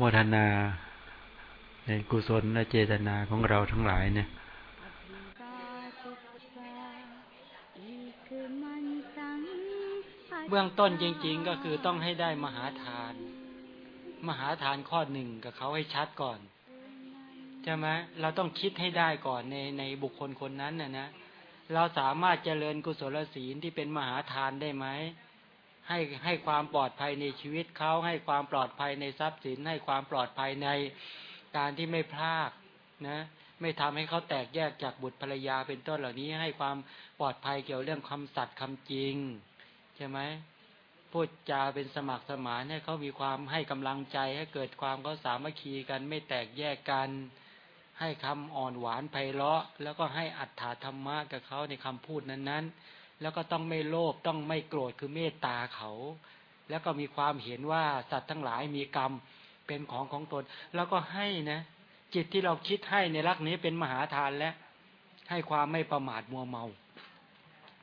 มทนา ในกุศลและเจตนาของเราทั้งหลายเนี่ยเบื้องต้นจริง ๆ ก็คือต้องให้ได้มหาทาน มหาทานข้อหนึ่งกับเขาให้ชัดก่อนใช่ไหมเราต้องคิดให้ได้ก่อนในในบุคคลคนนั้นนะนะเราสามารถเจริญกุศลศีลที่เป็นมหาทานได้ไหม ให้ให้ความปลอดภัยในชีวิตเขาให้ความปลอดภัยในทรัพย์สิน ให้ความปลอดภัยในการที่ไม่พลาดนะไม่ทำให้เขาแตกแยกจากบุตรภรรยาเป็นต้นเหล่านี้ ให้ความปลอดภัยเกี่ยวเรื่องคำสัตย์คำจริงใช่ไหมพูดจาเป็นสมัครสมานให้เขามีความให้กำลังใจให้เกิดความเขาสามัคคีกัน ไม่แตกแยกกัน ให้คำอ่อนหวานไพเราะ แล้วก็ให้อัตถาธรรมะกับเขาในคำพูดนั้นๆ แล้วก็ต้องไม่โลภต้องไม่โกรธคือเมตตาเขา แล้วก็มีความเห็นว่าสัตว์ทั้งหลายมีกรรมเป็นของของตน แล้วก็ให้นะจิตที่เราคิดให้ในรักนี้เป็นมหาทานและ ให้ความไม่ประมาทมัวเมา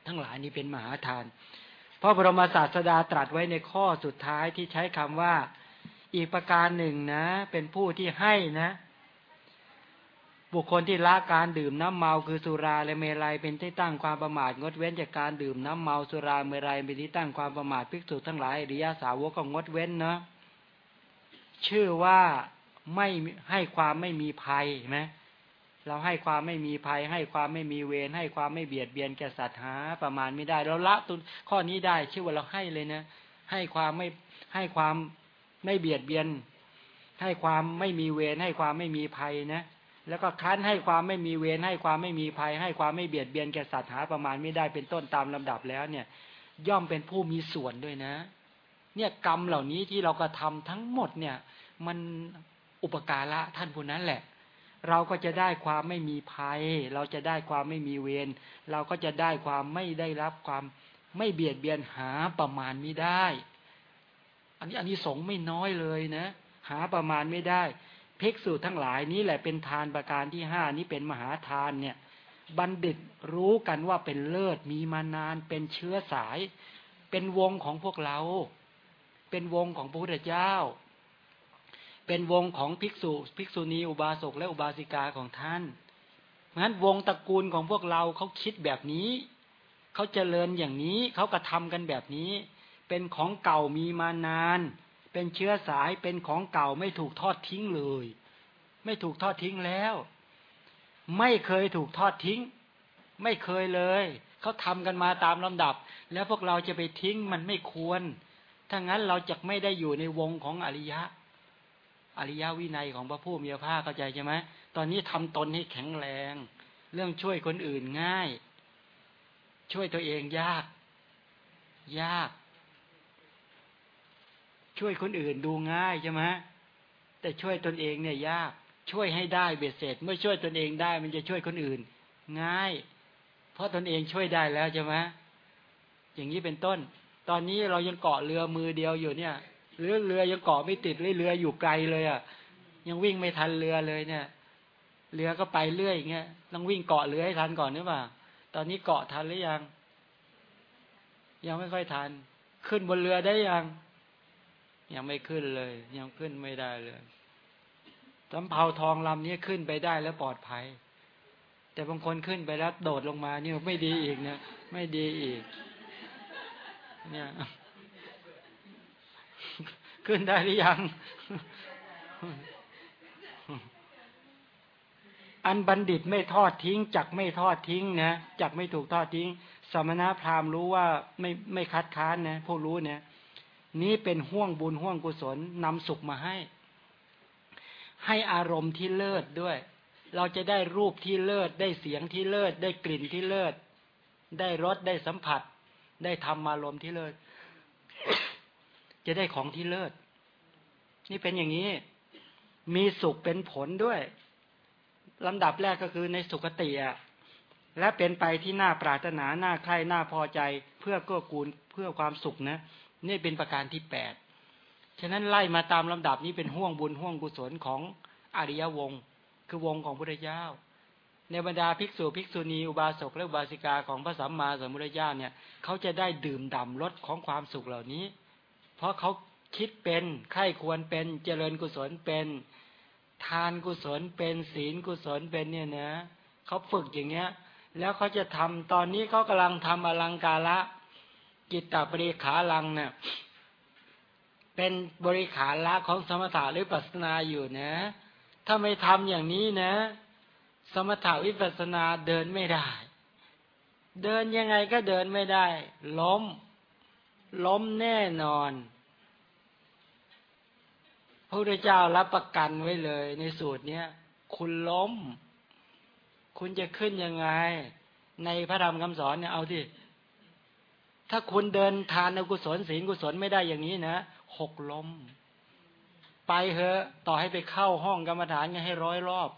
ทั้งหลายนี้เป็นมหาทานพระบรมศาสดาตรัสไว้ในข้อสุดท้ายที่ใช้คำว่า อีกประการหนึ่งนะ เป็นผู้ที่ให้นะ บุคคลที่ละการดื่มน้ำเมาคือสุราและเมลัยเป็นที่ตั้งความประมาทงดเว้นจากการดื่มน้ำเมาสุราเมลัยเป็นที่ตั้งความประมาทภิกษุทั้งหลายอริยาสาวกก็งดเว้นเนาะชื่อว่าไม่ให้ความไม่มีภัยไหมเราให้ความไม่มีภัย ให้ความไม่มีเวรให้ความไม่เบียดเบียนแก่สัตว์หาประมาณไม่ได้ เราละตุนข้อนี้ได้ ชื่อว่าเราให้เลยนะให้ความไม่ให้ความไม่เบียดเบียน ให้ความไม่มีเวรให้ความไม่มีภัยนะ แล้วก็คั้นให้ความไม่มีเวรให้ความไม่มีภัย ให้ความไม่เบียดเบียนแก่สัตว์หาประมาณไม่ได้เป็นต้นตามลำดับแล้วเนี่ย ย่อมเป็นผู้มีส่วนด้วยนะ เนี่ยกรรมเหล่านี้ที่เรากระทาทั้งหมดเนี่ย มันอุปการะท่านผู้นั้นแหละ เราก็จะได้ความไม่มีภัย เราจะได้ความไม่มีเวรเราก็จะได้ความไม่ได้รับความไม่เบียดเบียนหาประมาณไม่ได้ อันนี้อันนี้สงไม่น้อยเลยนะ หาประมาณไม่ได้ ภิกษุทั้งหลายนี้แหละเป็นทานประการที่ห้านี้เป็นมหาทานเนี่ยบัณฑิตรู้กันว่าเป็นเลิศมีมานานเป็นเชื้อสาย เป็นวงของพวกเรา เป็นวงของพระพุทธเจ้า เป็นวงของภิกษุ ภิกษุณีอุบาสกและอุบาสิกาของท่านเพราะฉะนั้นวงตระกูลของพวกเราเขาคิดแบบนี้ เขาเจริญอย่างนี้เขากระทำกันแบบนี้ เป็นของเก่ามีมานาน เป็นเชื้อสายเป็นของเก่าไม่ถูกทอดทิ้งเลย ไม่ถูกทอดทิ้งแล้ว ไม่เคยถูกทอดทิ้ง ไม่เคยเลยเขาทำกันมาตามลำดับ แล้วพวกเราจะไปทิ้งมันไม่ควรถ้างั้นเราจะไม่ได้อยู่ในวงของอริยะ อริยวินัยของพระผู้มีพระภาคเข้าใจใช่ไหมตอนนี้ทำตนให้แข็งแรง เรื่องช่วยคนอื่นง่าย ช่วยตัวเองยาก ยาก ช่วยคนอื่นดูง่ายใช่ไหมแต่ช่วยตนเองเนี่ยยาก ช่วยให้ได้เบ็ดเสร็จ เมื่อช่วยตนเองได้ มันจะช่วยคนอื่น ง่าย เพราะตนเองช่วยได้แล้วใช่ไหมอย่างนี้เป็นต้น ตอนนี้เรายังเกาะเรือมือเดียวอยู่เนี่ยหรือเรือยังเกาะไม่ติดเรืออยู่ไกลเลยอะ ยังวิ่งไม่ทันเรือเลยเนี่ย เรือก็ไปเรื่อยอย่างเงี้ยต้องวิ่งเกาะเรือให้ทันก่อนหรือเปล่าตอนนี้เกาะทันหรือยัง ยังไม่ค่อยทัน ขึ้นบนเรือได้ยัง ยังไม่ขึ้นเลย ยังขึ้นไม่ได้เลยสำเภาทองลำนี้ขึ้นไปได้แล้วปลอดภัย แต่บางคนขึ้นไปแล้วโดดลงมานี่ไม่ดีอีกเนี่ยไม่ดีอีก เนี่ย ขึ้นได้หรือยัง อันบัณฑิตไม่ทอดทิ้งจักไม่ทอดทิ้งนะจักไม่ถูกทอดทิ้ง สมณพราหมณ์รู้ว่าไม่ไม่คัดค้านนะผู้รู้เนี่ย นี้เป็นห่วงบุญห่วงกุศลนำสุขมาให้ ให้อารมณ์ที่เลิศด้วย เราจะได้รูปที่เลิศ ได้เสียงที่เลิศ ได้กลิ่นที่เลิศ ได้รสได้สัมผัส ได้ทำอารมณ์ที่เลิศ จะได้ของที่เลิศ นี่เป็นอย่างนี้ มีสุขเป็นผลด้วยลำดับแรกก็คือในสุขติอะและเป็นไปที่น่าปรารถนา น่าใคร่ น่าพอใจ เพื่อก็กูล เพื่อความสุขนะ นี่เป็นประการที่แปดฉะนั้นไล่มาตามลำดับนี้เป็นห่วงบุญห่วงกุศลของอริยวงศ์คือวงของพระเจ้า ในบรรดาภิกษุภิกษุณีอุบาสกและอุบาสิกาของพระสัมมาสัมพุทธเจ้าเนี่ยเขาจะได้ดื่มด่ำรสของความสุขเหล่านี้ เพราะเขาคิดเป็นไข้ควรเป็นเจริญกุศลเป็น ทานกุศลเป็นศีลกุศลเป็นเนี่ยนะเขาฝึกอย่างเงี้ย แล้วเขาจะทำตอนนี้เขากำลังทำอลังการละ กิตตปริขาลังเนี่ยเป็นบริขารละของสมถะหรือปัสนาอยู่นะ ถ้าไม่ทำอย่างนี้นะ สมถะวิปัสนาเดินไม่ได้ เดินยังไงก็เดินไม่ได้ ล้ม ล้มแน่นอนพระพุทธเจ้ารับประกันไว้เลย ในสูตรเนี้ยคุณล้ม คุณจะขึ้นยังไง ในพระธรรมคำสอนเนี่ยเอาที่ ถ้าคุณเดินทานอกุศลศีลกุศลไม่ได้อย่างนี้นะหกล้ม ไปเหอะต่อให้ไปเข้าห้องกรรมฐานให้ร้อยรอบ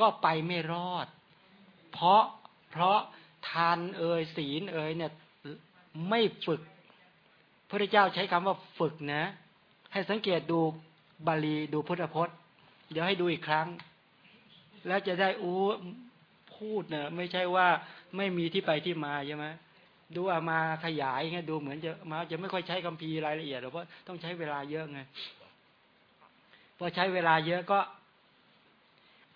ก็ไปไม่รอด เพราะเพราะทานเอ่ยศีลเอ่ยเนี่ย ไม่ฝึก พระเจ้าใช้คำว่าฝึกนะ ให้สังเกตดูบาลีดูพุทธพจน์ เดี๋ยวให้ดูอีกครั้ง แล้วจะได้อู้พูดเนะไม่ใช่ว่าไม่มีที่ไปที่มาใช่ไหม ดูอามาขยายไงดูเหมือนจะมาจะไม่ค่อยใช้คำพีร์รายละเอียดหรอกเพราะต้องใช้เวลาเยอะไงพอใช้เวลาเยอะก็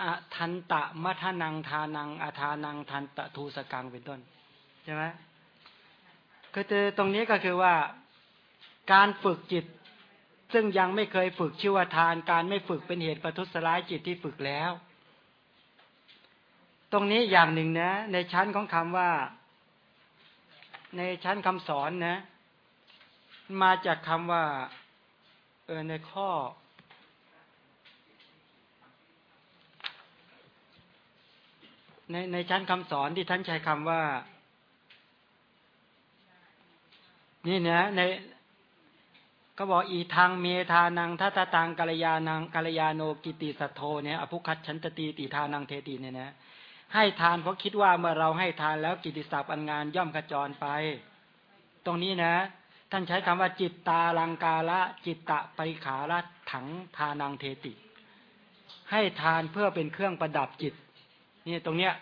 อทันตะมัทนังทานังอาทานังทันตะทูสกังเป็นต้นใช่ไหมคือตรงนี้ก็คือว่าการฝึกจิต ซึ่งยังไม่เคยฝึกชื่อว่าทาน การไม่ฝึกเป็นเหตุประทุษร้ายจิตที่ฝึกแล้ว ตรงนี้อย่างหนึ่งนะ ในชั้นของคำว่า ในชั้นคำสอนนะ มาจากคำว่าเออในข้อ ในในชั้นคำสอนที่ท่านใช้คำว่า นี่นะในก็บอกอีทางเมธานังทัตตังกัลยานังกัลยาโนกิติสัทโทเนี่ยอภุคัตชันตตีติทานังเทติเนี่ยนะ ให้ทานเพราะคิดว่าเมื่อเราให้ทานแล้วกิติศัพท์อันงานย่อมกระจรไป ตรงนี้นะ ท่านใช้คำว่าจิตตาลังกาละจิตตะปริขาละถังทานังเทติ ให้ทานเพื่อเป็นเครื่องประดับจิต นี่ตรงเนี้ย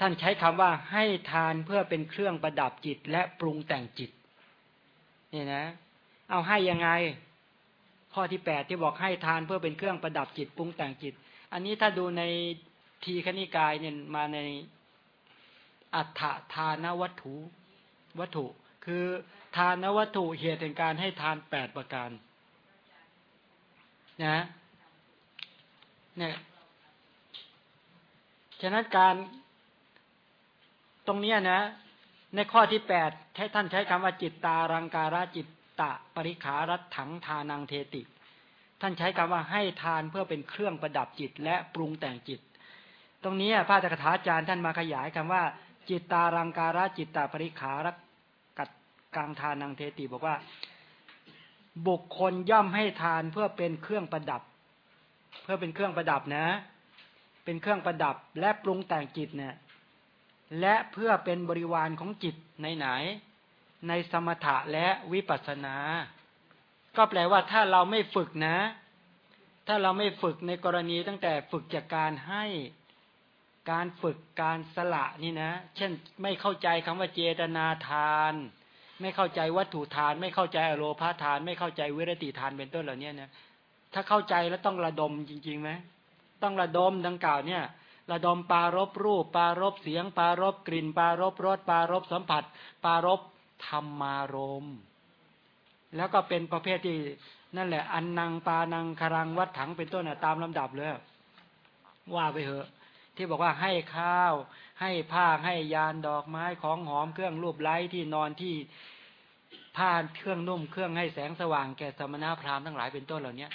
ท่านใช้คำว่าให้ทานเพื่อเป็นเครื่องประดับจิต และปรุงแต่งจิต นี่นะ เอาให้ยังไง ข้อที่แปดที่บอกให้ทานเพื่อเป็นเครื่องประดับจิตปรุงแต่งจิต อันนี้ถ้าดูใน ทีคณิกายเนี่ยมาในอัฏฐทานวัตถุวัตถุ คือทานวัตถุเหตุแห่งการให้ทานแปดประการนะเนี่ยฉะนั้นการตรงนี้นะ ในข้อที่แปดให้ท่านใช้คำว่าจิตตารังการะจิตตะปริขารัตถังทานังเทติ ท่านใช้คำว่าให้ทานเพื่อเป็นเครื่องประดับจิตและปรุงแต่งจิต ตรงนี้พระจักถาจารย์ท่านมาขยายคำว่า จิตตารังการะจิตตาปริขารักกัดกลางทานังเทติบอกว่า บุคคลย่อมให้ทานเพื่อเป็นเครื่องประดับ เพื่อเป็นเครื่องประดับนะ เป็นเครื่องประดับและปรุงแต่งจิตเนี่ยและเพื่อเป็นบริวารของจิตในไหน ในสมถะและวิปัสสนา ก็แปลว่าถ้าเราไม่ฝึกนะ ถ้าเราไม่ฝึกในกรณีตั้งแต่ฝึกจากการให้ การฝึกการสละนี่นะ เช่นไม่เข้าใจคำว่าเจตนาทาน ไม่เข้าใจวัตถุทาน ไม่เข้าใจอโลพาทาน ไม่เข้าใจเวรติทานเป็นต้นเหล่านี้นะถ้าเข้าใจแล้วต้องระดมจริงๆไหมต้องระดมดังกล่าวเนี่ย ระดมปารบรูป ปารบเสียง ปารบกลิ่น ปารบรสปารบสัมผัส ปารบธรรมารมแล้วก็เป็นประเภทที่นั่นแหละ อันนังปานังคารังวัดถังเป็นต้นตามลำดับเลยว่าไปเถอะ ที่บอกว่าให้ข้าว ให้ผ้าให้ยานดอกไม้ของหอมเครื่องรูปไล้ที่นอนที่ผ้าเครื่องนุ่มเครื่องให้แสงสว่างแก่สมณพราหมณ์ทั้งหลายเป็นต้นเหล่านี้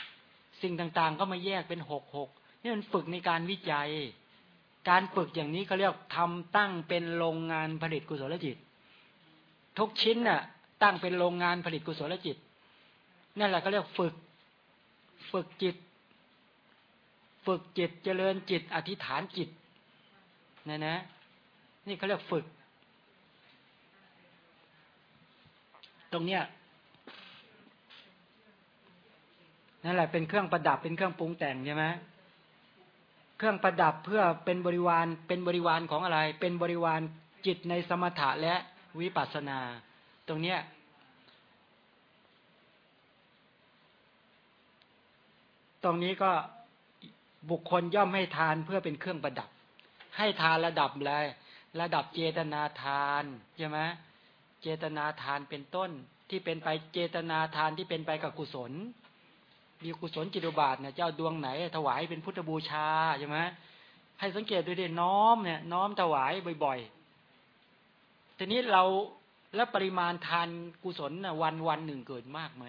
สิ่งต่างๆ ก็มาแยกเป็นหกหกนี่มันฝึกในการวิจัย การฝึกอย่างนี้เขาเรียกทำตั้งเป็นโรงงานผลิตกุศลจิต ทุกชิ้นน่ะ ตั้งเป็นโรงงานผลิตกุศลจิต นั่นแหละเขาเรียกฝึก ฝึกจิต ฝึกจิตเจริญจิต อธิษฐานจิตนะนะ นี่เขาเรียกฝึก ตรงเนี้ยนั่นแหละเป็นเครื่องประดับเป็นเครื่องปรุงแต่งใช่ไหมเครื่องประดับเพื่อเป็นบริวารเป็นบริวารของอะไร เป็นบริวารจิตในสมถะและวิปัสสนา ตรงเนี้ยตรงนี้ก็ บุคคลย่อมให้ทานเพื่อเป็นเครื่องประดับ ให้ทานระดับอะไรระดับเจตนาทานใช่ไหมเจตนาทานเป็นต้นที่เป็นไปเจตนาทานที่เป็นไปกับกุศล มีกุศลจิตุบาทเนี่ยเจ้าดวงไหน ถวายเป็นพุทธบูชาใช่ไหมให้สังเกตดูดิน้อมเนี่ยน้อมถวายบ่อยๆ ทีนี้เราแล้วปริมาณทานกุศลนะวันวันหนึ่งเกิดมากไหม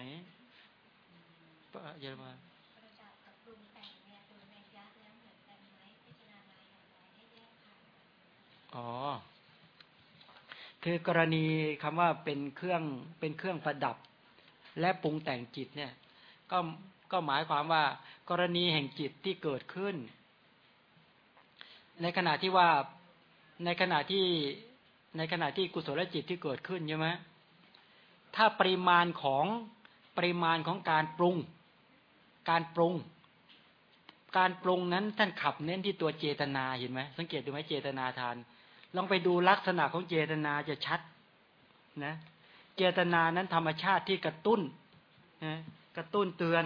เยอะมาก อ๋อ คือกรณีคำว่าเป็นเครื่องเป็นเครื่องประดับ และปรุงแต่งจิตเนี่ย ก็ก็หมายความว่า กรณีแห่งจิตที่เกิดขึ้น ในขณะที่ว่าในขณะที่ในขณะที่กุศลจิตที่เกิดขึ้นใช่ไหมถ้าปริมาณของปริมาณของการปรุง การปรุง การปรุงนั้นท่านขับเน้นที่ตัวเจตนาเห็นไหมสังเกตดูไหมเจตนาทาน ลองไปดูลักษณะของเจตนาจะชัดนะ เจตนานั้นธรรมชาติที่กระตุ้นนะกระตุ้นเตือน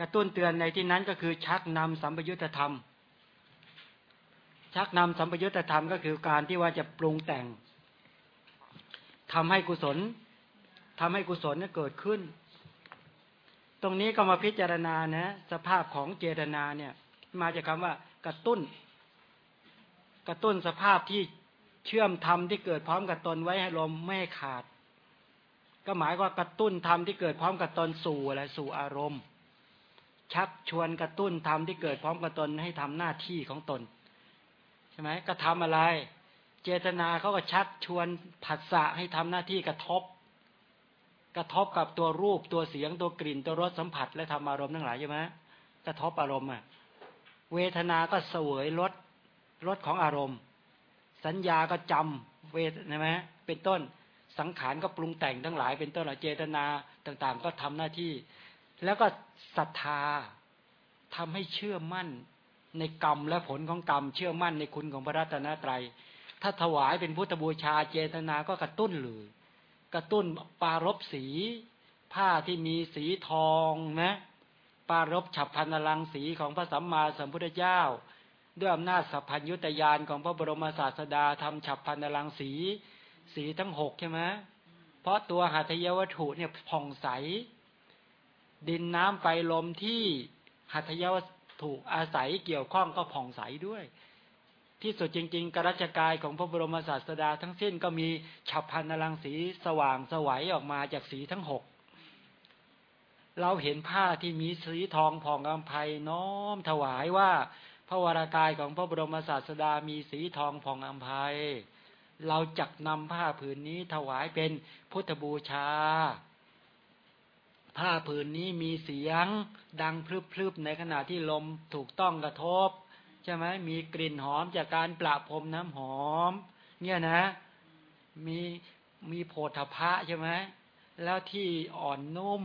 กระตุ้นเตือนในที่นั้นก็คือชักนำสัมปยุตธรรม ชักนำสัมปยุตธรรมก็คือการที่ว่าจะปรุงแต่งทำให้กุศลทำให้กุศลเกิดขึ้น ตรงนี้ก็มาพิจารณานะ สภาพของเจตนาเนี่ย มาจากคาว่ากระตุ้น กระตุ้นสภาพที่เชื่อมธรรมที่เกิดพร้อมกับตนไว้ให้ลมไม่ขาด ก็หมายว่ากระตุ้นธรรมที่เกิดพร้อมกับตนสู่อะไรสู่อารมณ์ ชักชวนกระตุ้นธรรมที่เกิดพร้อมกับตนให้ทำหน้าที่ของตนใช่ไหมก็ทำอะไร เจตนาเขาก็ชักชวนผัสสะให้ทำหน้าที่กระทบ กระทบกับตัวรูปตัวเสียงตัวกลิ่นตัวรสสัมผัสและทำอารมณ์ทั้งหลายใช่ไหมกระทบอารมณ์อะเวทนาก็เสวยรส รสของอารมณ์ สัญญาก็จำเวทใช่ไหมเป็นต้นสังขารก็ปรุงแต่งทั้งหลาย เป็นต้นเจตนาต่างๆ ก็ทำหน้าที่ แล้วก็ศรัทธาทำให้เชื่อมั่นในกรรมและผลของกรรม เชื่อมั่นในคุณของพระรัตนตรัย ถ้าถวายเป็นพุทธบูชาเจตนาก็กระตุ้นเลยกระตุ้นปารบสี ผ้าที่มีสีทองนะปารบฉับพันลังสีของพระสัมมาสัมพุทธเจ้า ด้วยอำนาจสัพพัญยุตยานของพระบรมศาสดาทำฉับพันลังสี สีทั้งหกใช่ไหมเพราะตัวหัตถยวัตถุเนี่ยผ่องใส ดินน้ำไฟลมที่หัตถยวัตถุอาศัยเกี่ยวข้องก็ผ่องใสด้วย ที่สุดจริง ๆกรัชกายของพระบรมศาสดาทั้งสิ้นก็มีฉับพันลังสีสว่างสวัยออกมาจากสีทั้งหกเราเห็นผ้าที่มีสีทองผ่องอำไพน้อมถวายว่า ระวรากายของพระบรมศาสดามีสีทองผ่องอัมภัย เราจักนำผ้าผืนนี้ถวายเป็นพุทธบูชา ผ้าผืนนี้มีเสียงดังพลึบๆในขณะที่ลมถูกต้องกระทบ ใช่ไหมมีกลิ่นหอมจากการประพรมน้ำหอม เนี่ยนะ มีมีโพธพะใช่ไหมแล้วที่อ่อนนุ่ม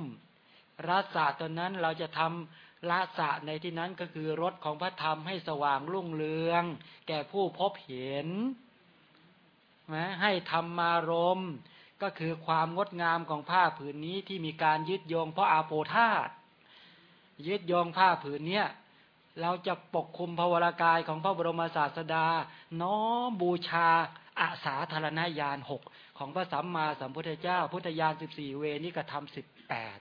รัศตัวนั้นเราจะทำ ละสะในที่นั้นก็คือรถของพระธรรมให้สว่างรุ่งเรือง แก่ผู้พบเห็นนะให้ธรรมารมก็คือความงดงามของผ้าผืนนี้ที่มีการยึดโยงเพราะอาโปธาตยึดโยงผ้าผืนเนี้ยเราจะปกคุมภวรากายของพระบรมศาสดา น้อมบูชาอาสาธารณญาณหกของพระสัมมาสัมพุทธเจ้า พุทธญาณสิบสี่เวนิกธรรมสิบแปด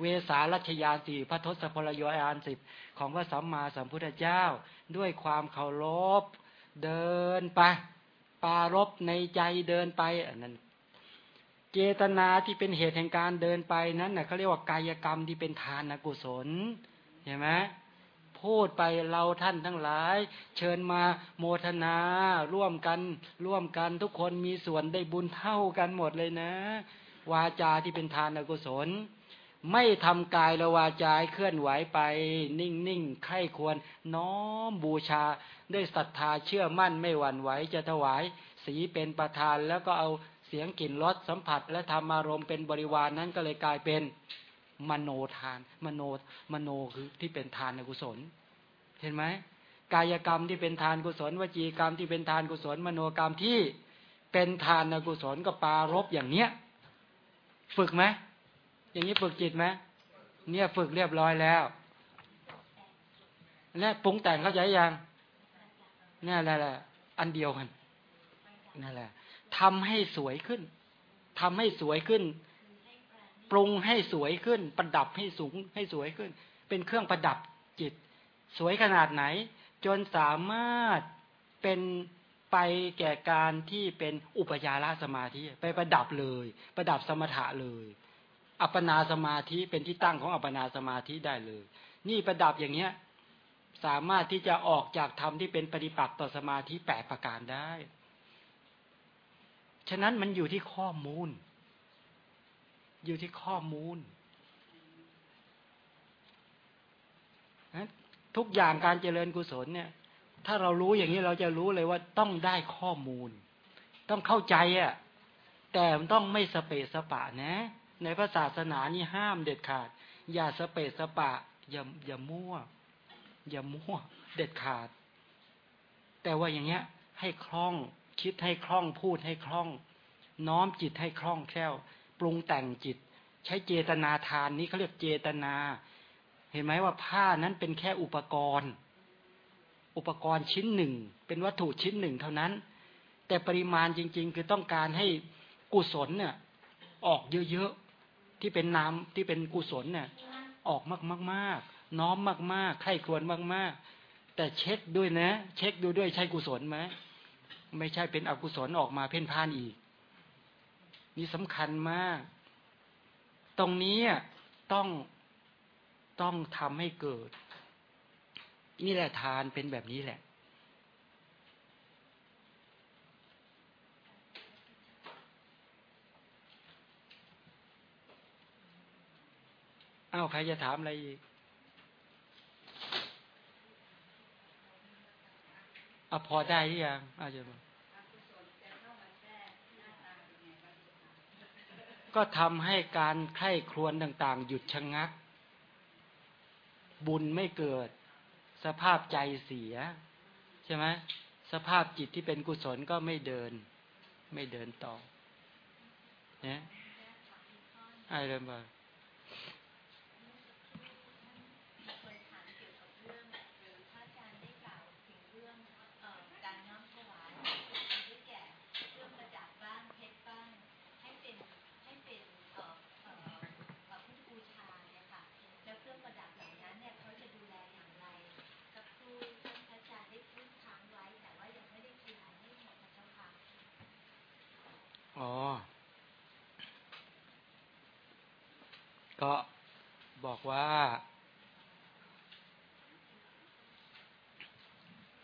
เวสารัชยานสี่พระทศพลยยานสิบของพระสัมมาสัมพุทธเจ้า ด้วยความเคารพเดินไป ปารบในใจเดินไปอันนั้นเจตนาที่เป็นเหตุแห่งการเดินไปนั้นนะเขาเรียกว่ากายกรรมที่เป็นทานกุศลเห็นไหมพูดไปเราท่านทั้งหลาย เชิญมาโมทนา ร่วมกัน ร่วมกันทุกคนมีส่วนได้บุญเท่ากันหมดเลยนะ วาจาที่เป็นทานกุศล ไม่ทำกายและวาจาเคลื่อนไหวไป นิ่งนิ่งไข้ควร น้อมบูชาด้วยศรัทธาเชื่อมั่นไม่หวั่นไหวจะถวาย สีเป็นประธานแล้วก็เอาเสียงกลิ่นรสสัมผัส และธรรมอารมณ์เป็นบริวารนนั้นก็เลยกลายเป็นมโนทาน มโนมโนคือที่เป็นทานกุศล เห็นไหมกายกรรมที่เป็นทานกุศลวจีกรรมที่เป็นทานกุศล มโนกรรมที่เป็นทานกุศลก็ปารบอย่างเนี้ย ฝึกไหม อย่างนี้ฝึกจิตไหมเนี่ยฝึกเรียบร้อยแล้วนี่ปรุงแต่งเข้าใจยังนี่แหละแหละอันเดียวกันนั่นแหละทำให้สวยขึ้นทำให้สวยขึ้น ปรุงให้สวยขึ้น ประดับให้สูงให้สวยขึ้น เป็นเครื่องประดับจิต สวยขนาดไหน จนสามารถเป็นไปแก่การที่เป็นอุปยาระสมาธิ ไปประดับเลย ประดับสมถะเลย อัปปนาสมาธิเป็นที่ตั้งของอัปปนาสมาธิได้เลย นี่ประดับอย่างเนี้ย สามารถที่จะออกจากธรรมที่เป็นปฏิปักษ์ต่อสมาธิแปดประการได้ ฉะนั้นมันอยู่ที่ข้อมูล อยู่ที่ข้อมูลทุกอย่างการเจริญกุศลเนี่ย ถ้าเรารู้อย่างนี้เราจะรู้เลยว่าต้องได้ข้อมูล ต้องเข้าใจอะ แต่มันต้องไม่สเปสสปะนะ ในพระศาสนานี่ห้ามเด็ดขาด อย่าสเปสสปะ อย่าอย่ามั่ว อย่ามั่ว เด็ดขาด แต่ว่าอย่างเงี้ย ให้คล่องคิดให้คล่องพูดให้คล่อง น้อมจิตให้คล่องแคล่ว ปรุงแต่งจิต ใช้เจตนาทานนี้เขาเรียกเจตนา เห็นไหมว่าผ้านั้นเป็นแค่อุปกรณ์ อุปกรณ์ชิ้นหนึ่ง เป็นวัตถุชิ้นหนึ่งเท่านั้น แต่ปริมาณจริง ๆ คือต้องการให้กุศลเนี่ยออกเยอะๆ ที่เป็นน้ำที่เป็นกุศลเนี่ยออกมากๆน้อมมากๆไข้ควรมาก ๆ แต่เช็คด้วยนะ เช็คดูด้วยใช่กุศลไหมไม่ใช่เป็นอกุศลออกมาเพ่นพ่านอีก นี่สำคัญมาก ตรงนี้ต้องต้องทำให้เกิด นี่แหละทานเป็นแบบนี้แหละ อ้าวใครจะถามอะไรอีกอพอได้หรือยังอาจารย์ก็ทำให้การไข้ครวนต่าง ๆ หยุดชะงัก บุญไม่เกิด สภาพใจเสีย ใช่ไหมสภาพจิตที่เป็นกุศลก็ไม่เดิน ไม่เดินต่อเนี่ยอะไรบ้าง อ๋อ ก็บอกว่า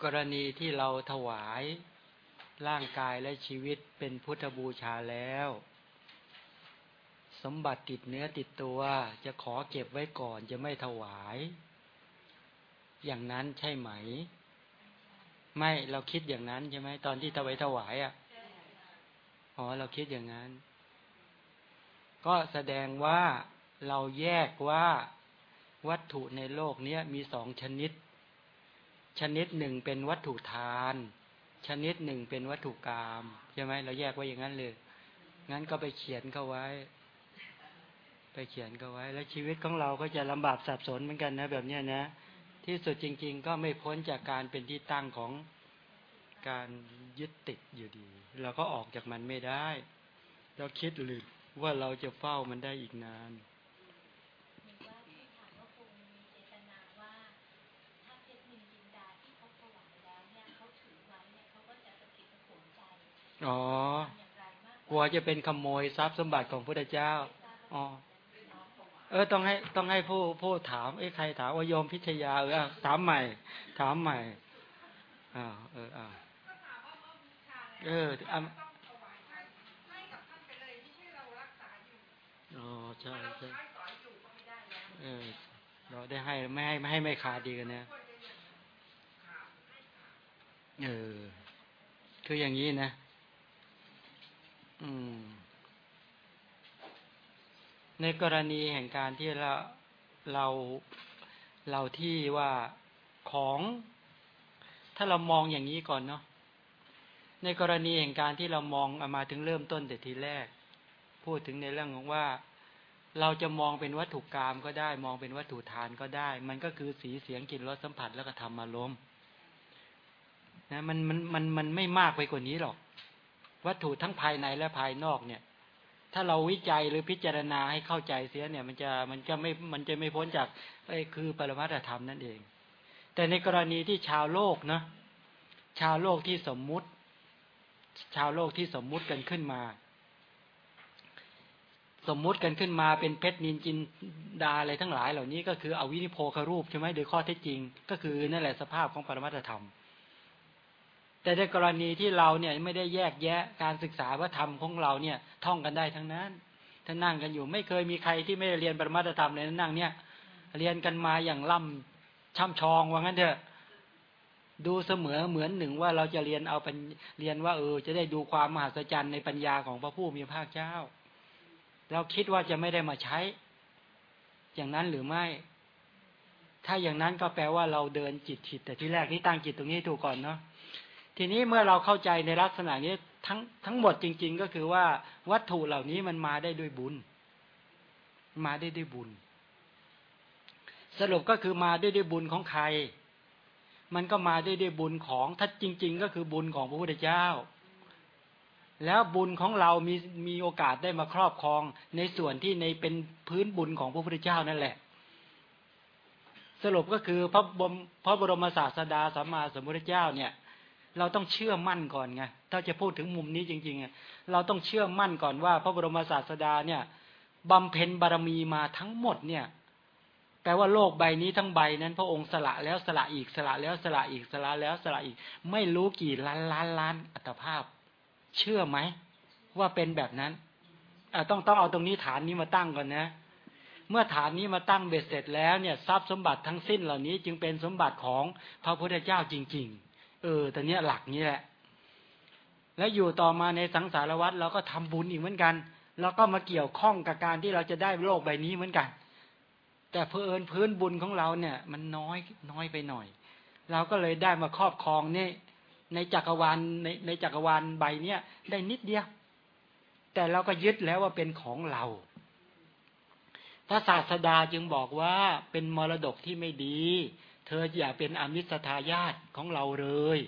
กรณีที่เราถวายร่างกายและชีวิตเป็นพุทธบูชาแล้ว สมบัติติดเนื้อติดตัวจะขอเก็บไว้ก่อนจะไม่ถวาย อย่างนั้นใช่ไหม ไม่เราคิดอย่างนั้นใช่ไหมตอนที่ถวายถวายอะ่ะ อ๋อเราคิดอย่างนั้น ก็แสดงว่าเราแยกว่าวัตถุในโลกนี้มีสองชนิด ชนิดหนึ่งเป็นวัตถุทาน ชนิดหนึ่งเป็นวัตถุกรรมใช่ไหมเราแยกไว้อย่างนั้นเลย งั้นก็ไปเขียนเข้าไว้ ไปเขียนเข้าไว้ แล้วชีวิตของเราก็จะลำบากสับสนเหมือนกันนะ แบบนี้นะ ที่สุดจริง ๆ ก็ไม่พ้นจากการเป็นที่ตั้งของการยึดติดอยู่ดี เราก็ออกจากมันไม่ได้ เราคิดหรือว่าเราจะเฝ้ามันได้อีกนานอ๋อกลัวจะเป็นขโมยทรัพย์สมบัติของพระเจ้า อ๋อ เออ ต้องให้ต้องให้ผู้ผู้ถามเอ้ใครถามว่ายอมพิชยาเออถามใหม่ ถามใหม่ อ่า เอออ่า เอออะอ๋อใช่ใช่เออ เราได้ให้ไม่ให้ไม่ให้ไม่ขาดดีกันเนี่ยเออ คืออย่างนี้นะ อืม ในกรณีแห่งการที่เราเราเราที่ว่าของ ถ้าเรามองอย่างนี้ก่อนเนาะ ในกรณีแห่งการที่เรามองมาถึงเริ่มต้นแต่ทีแรก พูดถึงในเรื่องของว่า เราจะมองเป็นวัตถุกรรมก็ได้ มองเป็นวัตถุทานก็ได้ มันก็คือสีเสียงกลิ่นรสสัมผัสแล้วก็ธรรมอารมณ์นะมันมันมันมันไม่มากไปกว่านี้หรอก วัตถุทั้งภายในและภายนอกเนี่ย ถ้าเราวิจัยหรือพิจารณาให้เข้าใจเสียเนี่ย มันจะมันจะไม่มันจะไม่พ้นจากไอ้คือปรมัตถธรรมนั่นเอง แต่ในกรณีที่ชาวโลกเนาะชาวโลกที่สมมุติ ชาวโลกที่สมมุติกันขึ้นมา สมมุติกันขึ้นมาเป็นเพชรนินจินดาอะไรทั้งหลาย เหล่านี้ก็คืออวินิโพครูปใช่ไหมโดยข้อเท็จจริง ก็คือนั่นแหละสภาพของปรมัตถธรรม แต่ในกรณีที่เราเนี่ยไม่ได้แยกแยะการศึกษาว่าธรรมของเราเนี่ย ท่องกันได้ทั้งนั้นท่านั่งกันอยู่ ไม่เคยมีใครที่ไม่ได้เรียนปรมาตธรรมเลยนั่งเนี่ยเรียนกันมาอย่างล่ำช่ำชองว่างั้นเถอะ ดูเสมอเหมือนหนึ่งว่าเราจะเรียนเอาเป็นเรียนว่าเออ จะได้ดูความมหัศจรรย์ในปัญญาของพระผู้มีพระเจ้า เราคิดว่าจะไม่ได้มาใช้ อย่างนั้นหรือไม่ ถ้าอย่างนั้นก็แปลว่าเราเดินจิตผิดแต่ที่แรกนี่ตั้งจิตตรงนี้ถูกก่อนเนาะทีนี้เมื่อเราเข้าใจในลักษณะนี้ทั้งทั้งหมดจริง ๆ ก็คือว่าวัตถุเหล่านี้มันมาได้ด้วยบุญ มาได้ด้วยบุญ สรุปก็คือมาด้วยด้วยบุญของใคร มันก็มาด้วยด้วยบุญของถ้าจริง ๆ ก็คือบุญของพระพุทธเจ้า แล้วบุญของเรามีมีโอกาสได้มาครอบครองในส่วนที่ในเป็นพื้นบุญของพระพุทธเจ้านั่นแหละ สรุปก็คือพระบรมพระบรมศาสดาสัมมาสัมพุทธเจ้าเนี่ยเราต้องเชื่อมั่นก่อนไง ถ้าจะพูดถึงมุมนี้จริงๆ เราต้องเชื่อมั่นก่อนว่า พระบรมศาสดาเนี่ยบำเพ็ญบารมีมาทั้งหมดเนี่ย แปลว่าโลกใบนี้ทั้งใบนั้น พระองค์สละแล้วสละอีกสละแล้วสละอีกสละแล้วสละอีก ไม่รู้กี่ล้านล้านล้านอัตภาพ เชื่อไหมว่าเป็นแบบนั้นต้องต้องเอาตรงนี้ฐานนี้มาตั้งก่อนนะ เมื่อฐานนี้มาตั้งเบ็ดเสร็จแล้วเนี่ยทรัพย์สมบัติทั้งสิ้นเหล่านี้ จึงเป็นสมบัติของพระพุทธเจ้าจริง ๆ เออแต่เนี้ยหลักนี้แหละ แล้วอยู่ต่อมาในสังสารวัฏเราก็ทำบุญอีกเหมือนกัน แล้วก็มาเกี่ยวข้องกับการที่เราจะได้โลกใบนี้เหมือนกัน แต่เพอเอิญพื้นบุญของเราเนี่ย มันน้อยน้อยไปหน่อย เราก็เลยได้มาครอบครองเนี่ยในจักรวาลในในจักรวาลใบเนี้ยได้นิดเดียว แต่เราก็ยึดแล้วว่าเป็นของเราพระศาสดาจึงบอกว่าเป็นมรดกที่ไม่ดี เธออย่าเป็นอมิสทายาตของเราเลย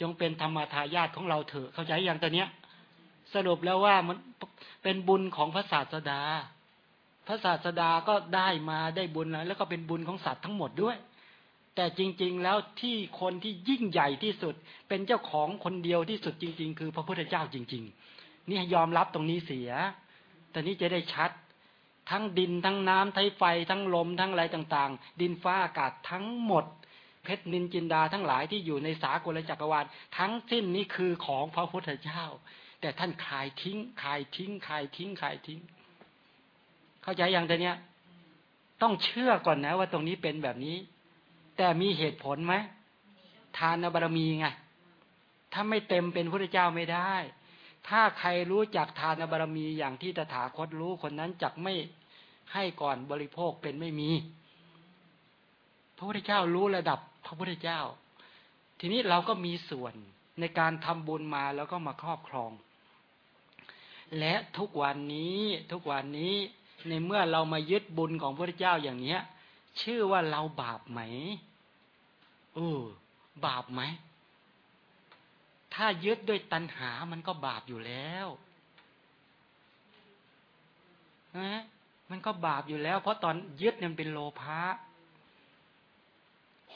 จงเป็นธรรมทายาทของเราเถอะเข้าใจอย่างตัวเนี้ย สรุปแล้วว่ามันเป็นบุญของพระศาสดา พระศาสดาก็ได้มาได้บุญแล้วแล้วก็เป็นบุญของสัตว์ทั้งหมดด้วย แต่จริง ๆ แล้วที่คนที่ยิ่งใหญ่ที่สุด เป็นเจ้าของคนเดียวที่สุดจริง ๆ คือพระพุทธเจ้าจริง ๆ นี่ยอมรับตรงนี้เสีย แต่นี้จะได้ชัด ทั้งดินทั้งน้ำทั้งไฟทั้งลมทั้งอะไรต่าง ๆ ดินฟ้าอากาศทั้งหมด เพชรนินจินดาทั้งหลายที่อยู่ในสากลจักรวาลทั้งสิ้นนี้คือของพระพุทธเจ้า แต่ท่านคายทิ้งคายทิ้งคายทิ้งคายทิ้ง เข้าใจอย่างแต่เนี้ย ต้องเชื่อก่อนนะ ว่าตรงนี้เป็นแบบนี้ แต่มีเหตุผลไหมทานบารมีไงถ้าไม่เต็มเป็นพระเจ้าไม่ได้ ถ้าใครรู้จักทานบารมีอย่างที่ตถาคตรู้คนนั้นจักไม่ให้ก่อนบริโภคเป็นไม่มี พระพุทธเจ้ารู้ระดับพระพุทธเจ้า ทีนี้เราก็มีส่วนในการทำบุญมาแล้วก็มาครอบครอง และทุกวันนี้ทุกวันนี้ ในเมื่อเรามายึดบุญของพระเจ้าอย่างเนี้ย ชื่อว่าเราบาปไหมเออบาปไหม ถ้ายึดด้วยตัณหามันก็บาปอยู่แล้วนะมันก็บาปอยู่แล้ว เพราะตอนยึดมันเป็นโลภะ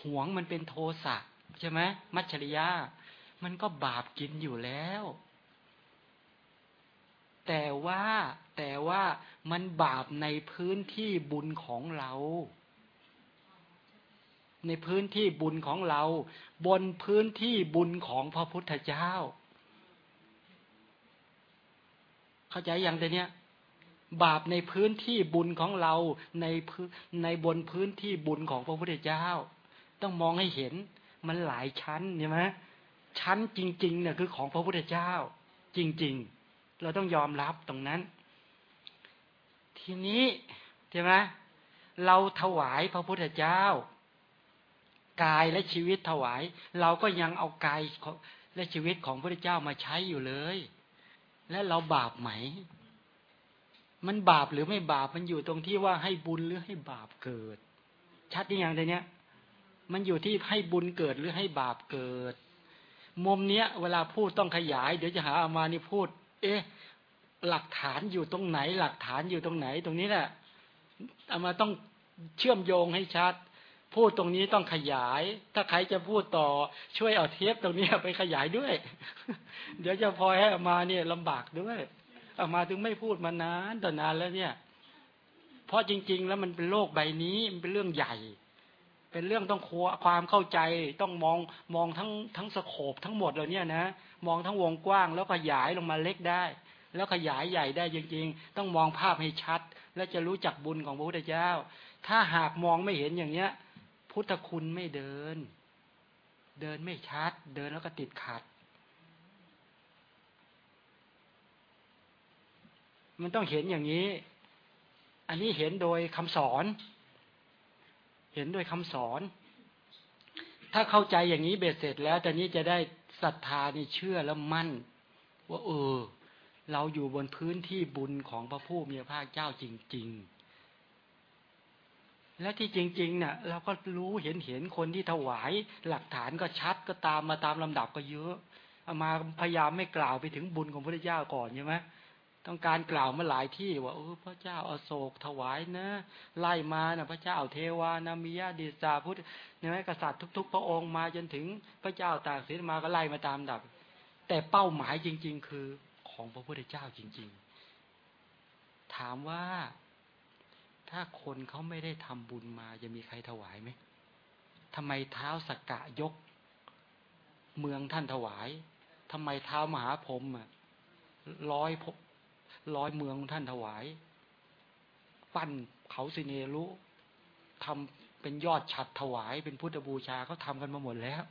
หวงมันเป็นโทสะใช่ไหมมัจฉริยะมันก็บาปกินอยู่แล้ว แต่ว่าแต่ว่า มันบาปในพื้นที่บุญของเรา ในพื้นที่บุญของเรา บนพื้นที่บุญของพระพุทธเจ้า เข้าใจอย่างแต่เนี้ยบาปในพื้นที่บุญของเราในพื้นในบนพื้นที่บุญของพระพุทธเจ้า ต้องมองให้เห็นมันหลายชั้นใช่ไหมชั้นจริงๆเนี่ยคือของพระพุทธเจ้า จริง ๆ เราต้องยอมรับตรงนั้น ทีนี้ใช่ไหมเราถวายพระพุทธเจ้ากายและชีวิตถวาย เราก็ยังเอากายและชีวิตของพระพุทธเจ้ามาใช้อยู่เลย และเราบาปไหม มันบาปหรือไม่บาปมันอยู่ตรงที่ว่าให้บุญหรือให้บาปเกิด ชัดอย่างเดียเนี้ย มันอยู่ที่ให้บุญเกิดหรือให้บาปเกิด มุมเนี้ย เวลาพูดต้องขยาย เดี๋ยวจะหาอามานี่พูด เอ๊ะ หลักฐานอยู่ตรงไหน หลักฐานอยู่ตรงไหน ตรงนี้แหละเอามาต้องเชื่อมโยงให้ชัด พูดตรงนี้ต้องขยาย ถ้าใครจะพูดต่อ ช่วยเอาเทปตรงนี้ไปขยายด้วย เดี๋ยวจะพอให้อามาเนี่ยลำบากด้วยอามาถึงไม่พูดมานานต่อนานแล้วเนี่ย เพราะจริง ๆ แล้วมันเป็นโลกใบนี้มันเป็นเรื่องใหญ่ เป็นเรื่องต้องความเข้าใจต้องมองมองทั้งทั้งสโคบทั้งหมดเลยเนี่ยนะมองทั้งวงกว้างแล้วขยายลงมาเล็กได้ แล้วขยายใหญ่ได้จริงๆ ต้องมองภาพให้ชัด และจะรู้จักบุญของพระพุทธเจ้า ถ้าหากมองไม่เห็นอย่างเนี้ย พุทธคุณไม่เดิน เดินไม่ชัด เดินแล้วก็ติดขัด มันต้องเห็นอย่างนี้ อันนี้เห็นโดยคำสอน เห็นโดยคำสอน ถ้าเข้าใจอย่างนี้เบ็ดเสร็จแล้วแต่นี้จะได้ศรัทธานี่เชื่อแล้วมั่น ว่าเออ เราอยู่บนพื้นที่บุญของพระผู้มีพระภาคเจ้าจริง ๆ และที่จริงๆเนี่ยเราก็รู้เห็นเห็นคนที่ถวาย หลักฐานก็ชัดก็ตามมาตามลำดับก็เยอะามาพยายามไม่กล่าวไปถึงบุญของพระเจ้าก่อนใช่ไหมต้องการกล่าวมาหลายที่ว่าเออพระเจ้าอาโศกถวายนะ ไล่มานะพระเจ้าเทวานามิยาดิสาพุทธเนี่ยกษัตริย์ทุก ๆ พระองค์มาจนถึงพระเจ้าต่ากสินมาก็ไล่มาตามดับ แต่เป้าหมายจริง ๆ คือ ของพระพุทธเจ้าจริง ๆ ถามว่าถ้าคนเขาไม่ได้ทำบุญมาจะมีใครถวายไหมทำไมเท้าสกกะยก เมืองท่านถวายทำไมเท้ามหาพรมอะร้อยร้อยเมืองท่านถวาย ปั้นเขาสิเนรุทำเป็นยอดฉัดถวาย เป็นพุทธบูชาเขาทากันมาหมดแล้ว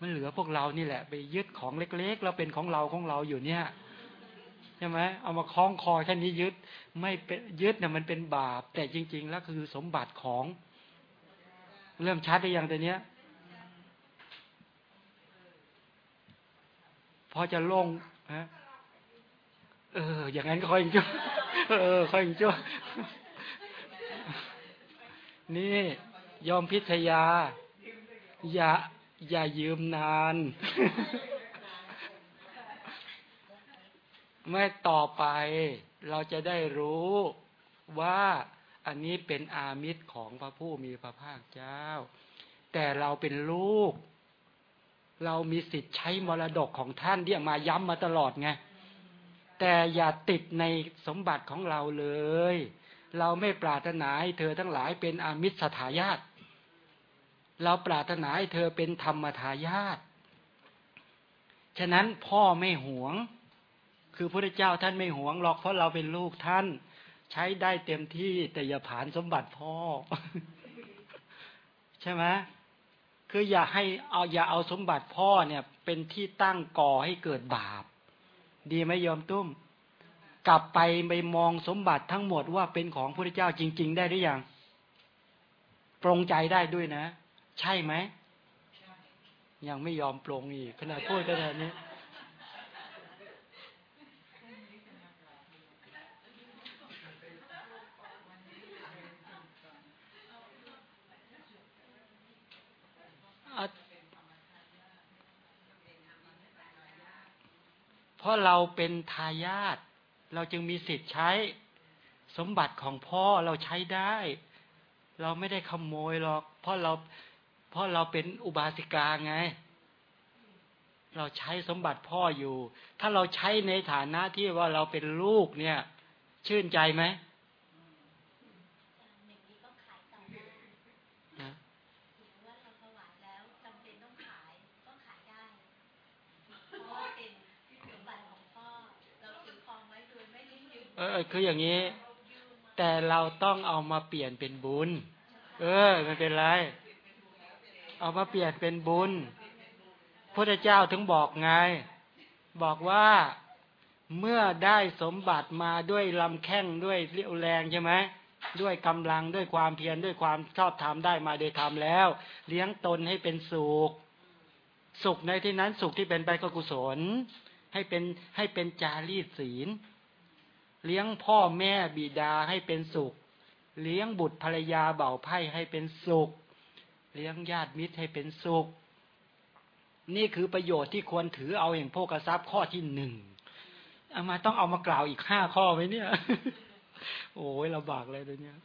มันเหลือพวกเรานี่แหละ ไปยึดของเล็กๆ แล้วเป็นของเราของเราอยู่เนี่ย ใช่ไหมเอามาคล้องคอแค่นี้ยึด ไม่เป็นยึดเนี่ยมันเป็นบาป แต่จริง ๆ แล้วคือสมบัติของ เริ่มชัดได้ยังแต่เนี้ยพอจะลงฮะเออ อย่างนั้นก็ค่อยจ้เออ ค่อยจ้นี่ยอมพิทยา อย่า อย่ายืมนาน ไม่ต่อไปเราจะได้รู้ว่าอันนี้เป็นอามิตรของพระผู้มีพระภาคเจ้า แต่เราเป็นลูก เรามีสิทธิ์ใช้มรดกของท่านที่มาย้ำมาตลอดไงแต่อย่าติดในสมบัติของเราเลย เราไม่ปรารถนาให้เธอทั้งหลายเป็นอามิตรสถายาตเราปรารถนาให้เธอเป็นธรรมทายาทฉะนั้นพ่อไม่หวง คือพระเจ้าท่านไม่หวงหรอกเพราะเราเป็นลูกท่าน ใช้ได้เต็มที่แต่อย่าผ่านสมบัติพ่อ ใช่ไหมคืออย่าให้เอาอย่าเอาสมบัติพ่อเนี่ย เป็นที่ตั้งก่อให้เกิดบาป ดีไหมยอมตุ้ม กลับไปไปมองสมบัติทั้งหมดว่าเป็นของพระเจ้าจริง ๆ ได้หรือยังปรงใจได้ด้วยนะ ใช่ไหมยังไม่ยอมปรงอีกขนาดพูดขนาดนี้ เพราะเราเป็นทายาทเราจึงมีสิทธิ์ใช้สมบัติของพ่อเราใช้ได้ เราไม่ได้ขโมยหรอก เพราะเราเพราะเราเป็นอุบาสิกาไง เราใช้สมบัติพ่ออยู่ ถ้าเราใช้ในฐานะที่ว่าเราเป็นลูกเนี่ย ชื่นใจไหม เออคืออย่างนี้ แต่เราต้องเอามาเปลี่ยนเป็นบุญ เออไม่เป็นไร เอามาเปลี่ยนเป็นบุญพระเจ้าถึงบอกไง บอกว่าเมื่อได้สมบัติมาด้วยลำแข้งด้วยเรี่ยวแรงใช่ไหมด้วยกำลังด้วยความเพียรด้วยความชอบธรรมได้มาโดยธรรมแล้ว เลี้ยงตนให้เป็นสุข สุขในที่นั้นสุขที่เป็นไปกกุศล ให้เป็นให้เป็นจารีตศีล เลี้ยงพ่อแม่บิดาให้เป็นสุข เลี้ยงบุตรภรรยาเบ่าไพ่ให้เป็นสุข เลี้ยงญาติมิตรให้เป็นสุข นี่คือประโยชน์ที่ควรถือเอาอย่างโภกทรัพย์ข้อที่หนึ่งเอามาต้องเอามากล่าวอีกห้าข้อไหมเนี่ย โอ้ยลำบากเลยตัวเนี้ย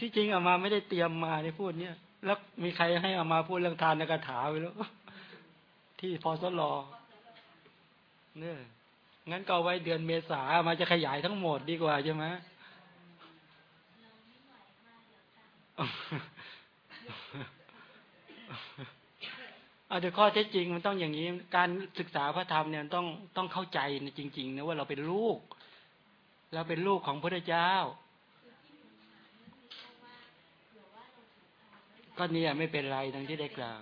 ที่จริงเอามาไม่ได้เตรียมมาในพูดเนี่ย แล้วมีใครให้เอามาพูดเรื่องทานนกถาไปแล้วที่พอสลอเนี่ย งั้นก็ไว้เดือนเมษามาจะขยายทั้งหมดดีกว่าใช่ไหมเอาแต่ข้อเท็จจริงมันต้องอย่างนี้ การศึกษาพระธรรมเนี่ยต้องต้องเข้าใจจริงๆนะว่าเราเป็นลูก เราเป็นลูกของพระเจ้า ก็เนี่ยไม่เป็นไรทั้งที่ได้กล่าว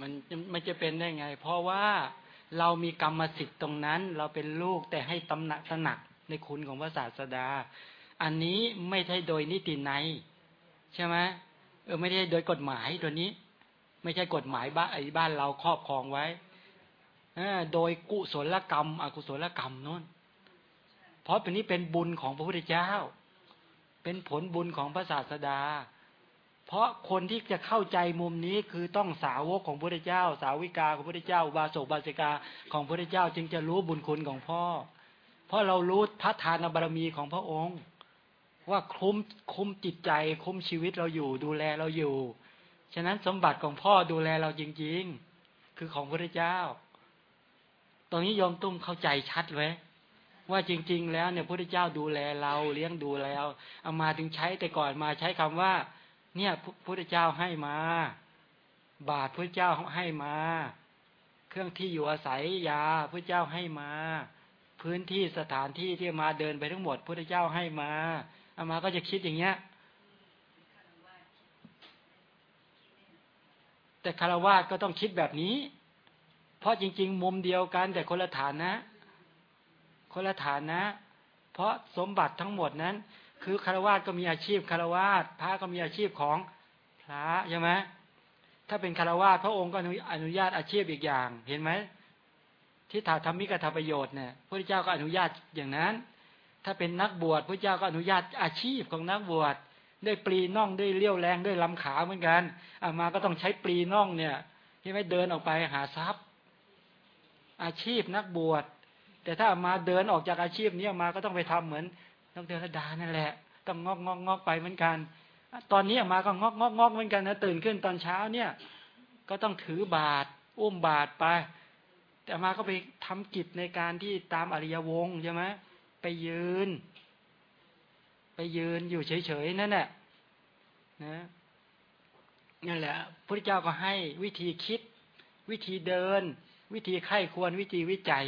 มันมันจะเป็นได้ไง เพราะว่าเรามีกรรมสิทธิ์ตรงนั้น เราเป็นลูกแต่ให้ตำหนักตระหนักในคุณของพระศาสดา อันนี้ไม่ใช่โดยนิติในใช่ไหมเออไม่ได้โดยกฎหมายตัวนี้ ไม่ใช่กฎหมายบ้านไอ้บ้านเราครอบครองไว้โดยกุศลกรรม อกุศลกรรมนั่นเพราะเป็นนี้เป็นบุญของพระพุทธเจ้า เป็นผลบุญของพระศาสดา เพราะคนที่จะเข้าใจมุมนี้คือต้องสาวกของพระเจ้า สาวิกาของพระเจ้าบาโสบาสิกาของพระเจ้าจึงจะรู้บุญคุณของพ่อ เพราะเรารู้พระทานบารมีของพระองค์ ว่าคุ้มคุ้มจิตใจคุ้มชีวิตเราอยู่ ดูแลเราอยู่ ฉะนั้นสมบัติของพ่อดูแลเราจริง ๆ คือของพระเจ้า ตรงนี้ยอมตุ้มเข้าใจชัดไว้ว่าจริง ๆ แล้วเนี่ยพระเจ้าดูแลเราเลี้ยงดูแล้วเอามาถึงใช้แต่ก่อนมาใช้คำว่า เนี่ยพระพุทธเจ้าให้มา บาทพระเจ้าให้มา เครื่องที่อยู่อาศัยยาพระเจ้าให้มา พื้นที่สถานที่ที่มาเดินไปทั้งหมดพระเจ้าให้มาอามาก็จะคิดอย่างเงี้ย แต่คารวะก็ต้องคิดแบบนี้ เพราะจริง ๆ มุมเดียวกัน แต่คนละฐานนะ คนละฐานนะ เพราะสมบัติทั้งหมดนั้น คือคารวาสก็มีอาชีพคารวาสพระก็มีอาชีพของพระใช่ไหมถ้าเป็นคารวาสพระองค์ก็อนุญาตอาชีพอีกอย่าง เห็นไหมที่ถาธรรมิกถาประโยชน์เนี่ยพระเจ้าก็อนุญาตอย่างนั้น ถ้าเป็นนักบวชพระเจ้าก็อนุญาตอาชีพของนักบวชด้วยปลีน่องด้วยเลี้ยวแรงด้วยลำขาเหมือนกันอามาก็ต้องใช้ปลีน่องเนี่ยที่ไม่เดินออกไปหาทรัพย์ อาชีพนักบวช แต่ถ้ามาเดินออกจากอาชีพนี้มาก็ต้องไปทำเหมือน ต้องเทวดานั่นแหละ ต้องงอกงอกงอกไปเหมือนกัน ตอนนี้มาก็งอกงอกงอกเหมือนกันนะตื่นขึ้นตอนเช้าเนี่ย ก็ต้องถือบาตรอุ้มบาตรไป แต่มาก็ไปทำกิจในการที่ตามอริยวงใช่ไหมไปยืน ไปยืนอยู่เฉยๆนั่นแหละนะนั่นแหละพระเจ้าก็ให้วิธีคิด วิธีเดิน วิธีไข้ควรวิธีวิจัย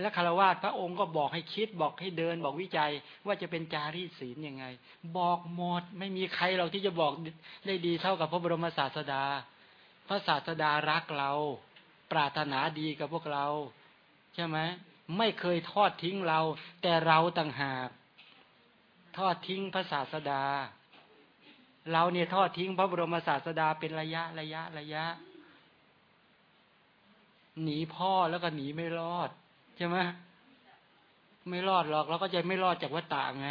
และคารวะพระองค์ก็บอกให้คิดบอกให้เดินบอกวิจัยว่าจะเป็นจารีตศีลยังไง บอกหมดไม่มีใครเราที่จะบอกได้ดีเท่ากับพระบรมศาสดา พระศาสดารักเรา ปรารถนาดีกับพวกเรา ใช่ไหมไม่เคยทอดทิ้งเรา แต่เราต่างหาก ทอดทิ้งพระศาสดา เราเนี่ยทอดทิ้งพระบรมศาสดาเป็นระยะระยะระยะ หนีพ่อแล้วก็หนีไม่รอด ใช่ไหมไม่รอดหรอกเราก็จะไม่รอดจากวัฏฏะไง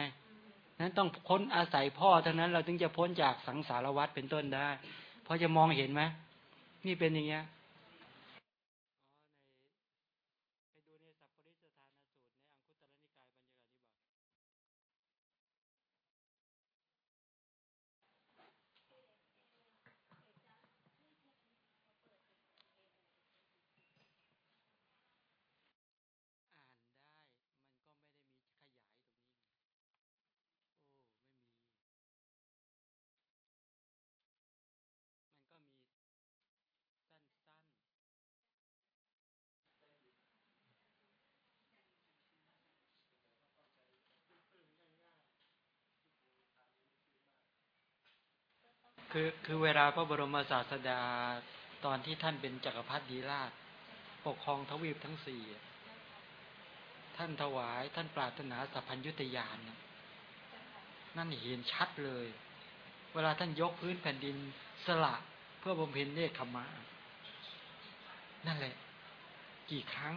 นั้นต้องพ้นอาศัยพ่อเท่านั้น เราถึงจะพ้นจากสังสารวัฏเป็นต้นได้พอจะมองเห็นไหมนี่เป็นอย่างเงี้ย คือคือเวลาพระบรมศาสดาตอนที่ท่านเป็นจักรพรรดิราช ปกครองทวีปทั้งสี่ท่านถวายท่านปรารถนาสัพพัญยุตยานนั่นเห็นชัดเลย เวลาท่านยกพื้นแผ่นดินสละเพื่อบำเพ็ญเนคขมะนั่นแหละ กี่ครั้ง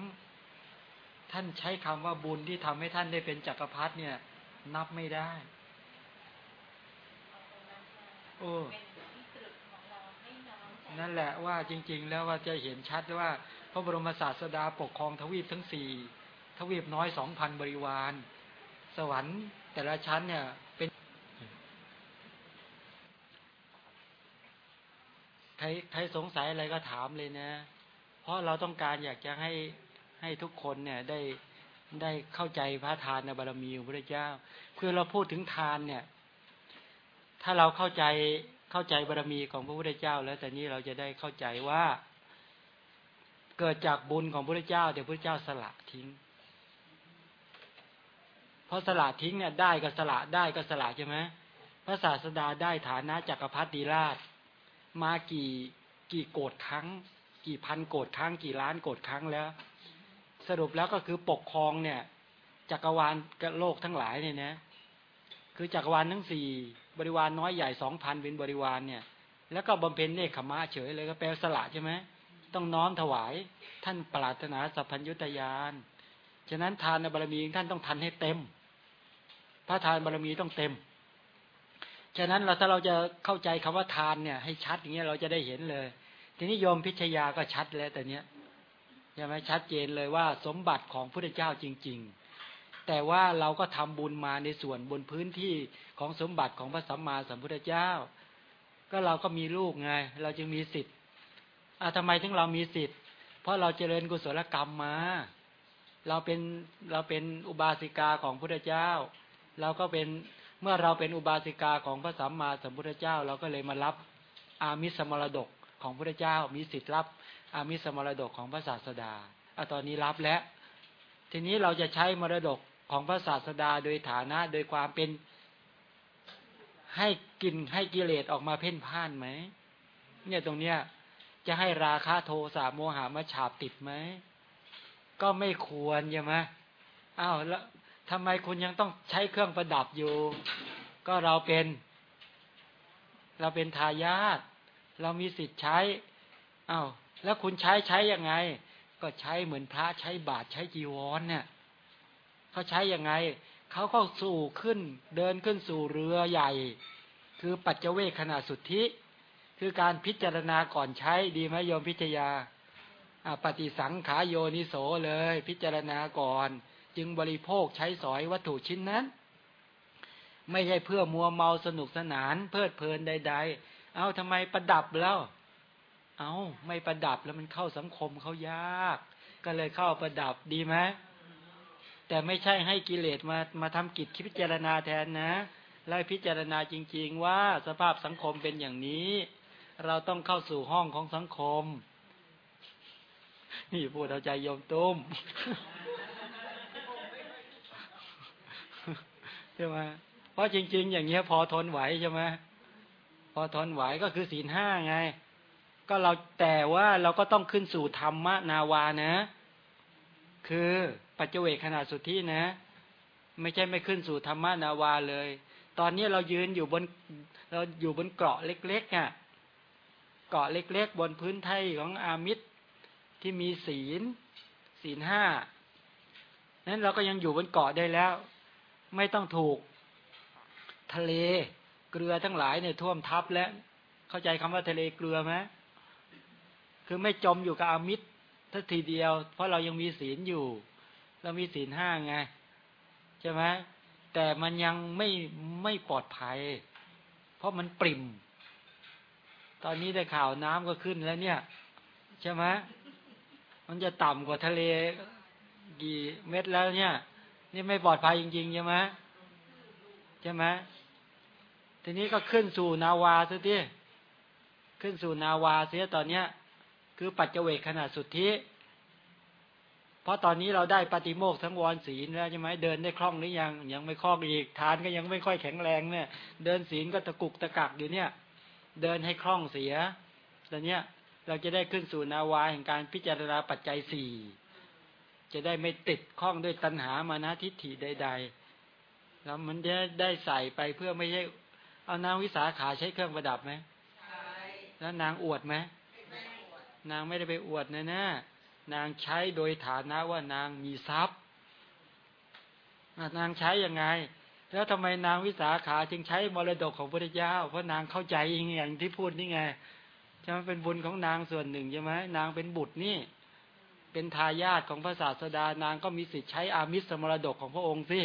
ท่านใช้คำว่าบุญที่ทำให้ท่านได้เป็นจักรพรรดิเนี่ย นับไม่ได้ โอ้ นั่นแหละว่าจริง ๆ แล้วว่าจะเห็นชัดว่า พระบรมศาสดาปกครองทวีปทั้งสี่ทวีปน้อยสองพันบริวาร สวรรค์แต่ละชั้นเนี่ยเป็นใครใครสงสัยอะไรก็ถามเลยนะ เพราะเราต้องการอยากจะให้ให้ทุกคนเนี่ยได้ได้เข้าใจพระทานในบารมีของพระเจ้าคือเราพูดถึงทานเนี่ย ถ้าเราเข้าใจ เข้าใจบารมีของพระพุทธเจ้า แล้วแต่นี้เราจะได้เข้าใจว่า เกิดจากบุญของพระพุทธเจ้าแต่พระพุทธเจ้าสละทิ้ง เพราะสละทิ้งเนี่ยได้ก็สละได้ก็สละใช่ไหมพระศาสดาได้ฐานะจักรพรรดิราช มากี่กี่โกดครั้ง กี่พันโกดครั้ง กี่ล้านโกดครั้งแล้ว สรุปแล้วก็คือปกครองเนี่ยจักรวาลโลกทั้งหลายเนี่ยนะคือจักรวาลทั้งสี่ บริวารน้อยใหญ่สองพันเป็นบริวารเนี่ย แล้วก็บำเพ็ญเนคขมาเฉยเลยก็แปลสละใช่ไหมต้องน้อมถวายท่านปรารถนาสัพพัญญุตยานฉะนั้นทานในบารมีท่านต้องทันให้เต็ม พระทานบารมีต้องเต็ม ฉะนั้นเราถ้าเราจะเข้าใจคำว่าทานเนี่ยให้ชัดอย่างเงี้ยเราจะได้เห็นเลย ทีนี้โยมพิชยาก็ชัดแล้วแต่เนี้ยใช่ไหมชัดเจนเลยว่าสมบัติของพระเจ้าจริง ๆ แต่ว่าเราก็ทำบุญมาในส่วนบนพื้นที่ของสมบัติของพระสัมมาสัมพุทธเจ้า ก็เราก็มีลูกไง เราจึงมีสิทธิ์อะทำไมถึงเรามีสิทธิ์ เพราะเราเจริญกุศลกรรมมา เราเป็นเราเป็นอุบาสิกาของพระเจ้า เราก็เป็นเมื่อเราเป็นอุบาสิกาของพระสัมมาสัมพุทธเจ้า เราก็เลยมารับอามิสมรดกของพระเจ้า มีสิทธิ์รับอามิสมรดกของพระศาสดาอะตอนนี้รับแล้ว ทีนี้เราจะใช้มรดก ของพระศาสดาโดยฐานะโดยความเป็นให้กินให้กิเลสออกมาเพ่นพ่านไหม เนี่ยตรงเนี้ย จะให้ราคะโทสะโมหะมาฉาบติดไหม ก็ไม่ควรใช่ไหมอ้าวแล้วทำไมคุณยังต้องใช้เครื่องประดับอยู่ ก็เราเป็น เราเป็นทายาทเรามีสิทธิ์ใช้อ้าวแล้วคุณใช้ใช้ยังไง ก็ใช้เหมือนพระใช้บาตรใช้จีวรเนี่ย เขาใช้ยังไง เขาก็สู่ขึ้น เดินขึ้นสู่เรือใหญ่ คือปัจเจเวคขณะสุทธิ คือการพิจารณาก่อนใช้ดีไหมโยมพิจยาปฏิสังขาโยนิโสเลย พิจารณาก่อน จึงบริโภคใช้สอยวัตถุชิ้นนั้น ไม่ใช่เพื่อมัวเมาสนุกสนาน เพลิดเพลินใด ๆ เอาทำไมประดับแล้ว เอาไม่ประดับแล้วมันเข้าสังคมเขายาก ก็เลยเข้าประดับดีไหม แต่ไม่ใช่ให้กิเลสมามาทำกิจพิจารณาแทนนะแล้วพิจารณาจริง ๆ ว่าสภาพสังคมเป็นอย่างนี้ เราต้องเข้าสู่ห้องของสังคม นี่พูดเอาใจโยมตุ้มใช่ไหมเพราะจริง ๆ อย่างเงี้ยพอทนไหวใช่ไหมพอทนไหวก็คือศีลห้าไง ก็เราแต่ว่าเราก็ต้องขึ้นสู่ธรรมนาวานะ คือ ปัจเจเวขนาดสุดที่นะ ไม่ใช่ไม่ขึ้นสู่ธรรมนาวาเลย ตอนนี้เรายืนอยู่บนเราอยู่บนเกาะเล็กๆอะเกาะเล็ก ๆ บนพื้นไทยของอามิตรที่มีศีล ศีลห้านั้นเราก็ยังอยู่บนเกาะได้แล้ว ไม่ต้องถูกทะเลเกลือทั้งหลายเนี่ยท่วมทับแล้ว เข้าใจคำว่าทะเลเกลือไหมคือไม่จมอยู่กับอามิตรทัทีเดียว เพราะเรายังมีศีลอยู่ เรามีศีลห้าไงใช่ไหมแต่มันยังไม่ไม่ปลอดภัย เพราะมันปริ่ม ตอนนี้ได้ข่าวน้ำก็ขึ้นแล้วเนี่ย ใช่ไหมมันจะต่ำกว่าทะเลกี่เม็ดแล้วเนี่ย นี่ไม่ปลอดภัยจริงๆใช่ไหมใช่ไหมทีนี้ก็ขึ้นสู่นาวาซะทีขึ้นสู่นาวาเสียตอนเนี้ย คือปัจเจเวกขนาดสุดที่ ราะตอนนี้เราได้ปฏิโมกทั้งวรศีลแล้วใช่ไหมเดินได้คล่องหรือยังยังไม่คล่องอีกทานก็ยังไม่ค่อยแข็งแรงเนี่ย เดินศีลก็ตะกุกตะกักอยู่เนี่ย เดินให้คล่องเสียตอนเนี้ยเราจะได้ขึ้นสู่นาวาแห่งการพิจารณาปัจจัยสี่จะได้ไม่ติดข้องด้วยตัณหามานะทิฏฐิใด ๆ แล้วมันจะได้ใส่ไปเพื่อไม่ใช่เอานางวิสาขาใช้เครื่องประดับไหมแล้วนางอวดไหมนางไม่ได้ไปอวดนะนะ นางใช้โดยฐานะว่านางมีทรัพย์นางใช้ยังไง แล้วทำไมนางวิสาขาจึงใช้มรดกของพระเจ้า เพราะนางเข้าใจอย่างที่พูดนี่ไงใช่ไหมเป็นบุญของนางส่วนหนึ่งใช่ไหมนางเป็นบุตรนี่ เป็นทายาทของพระศาสดานางก็มีสิทธิ์ใช้อามิสมรดกของพระองค์สิ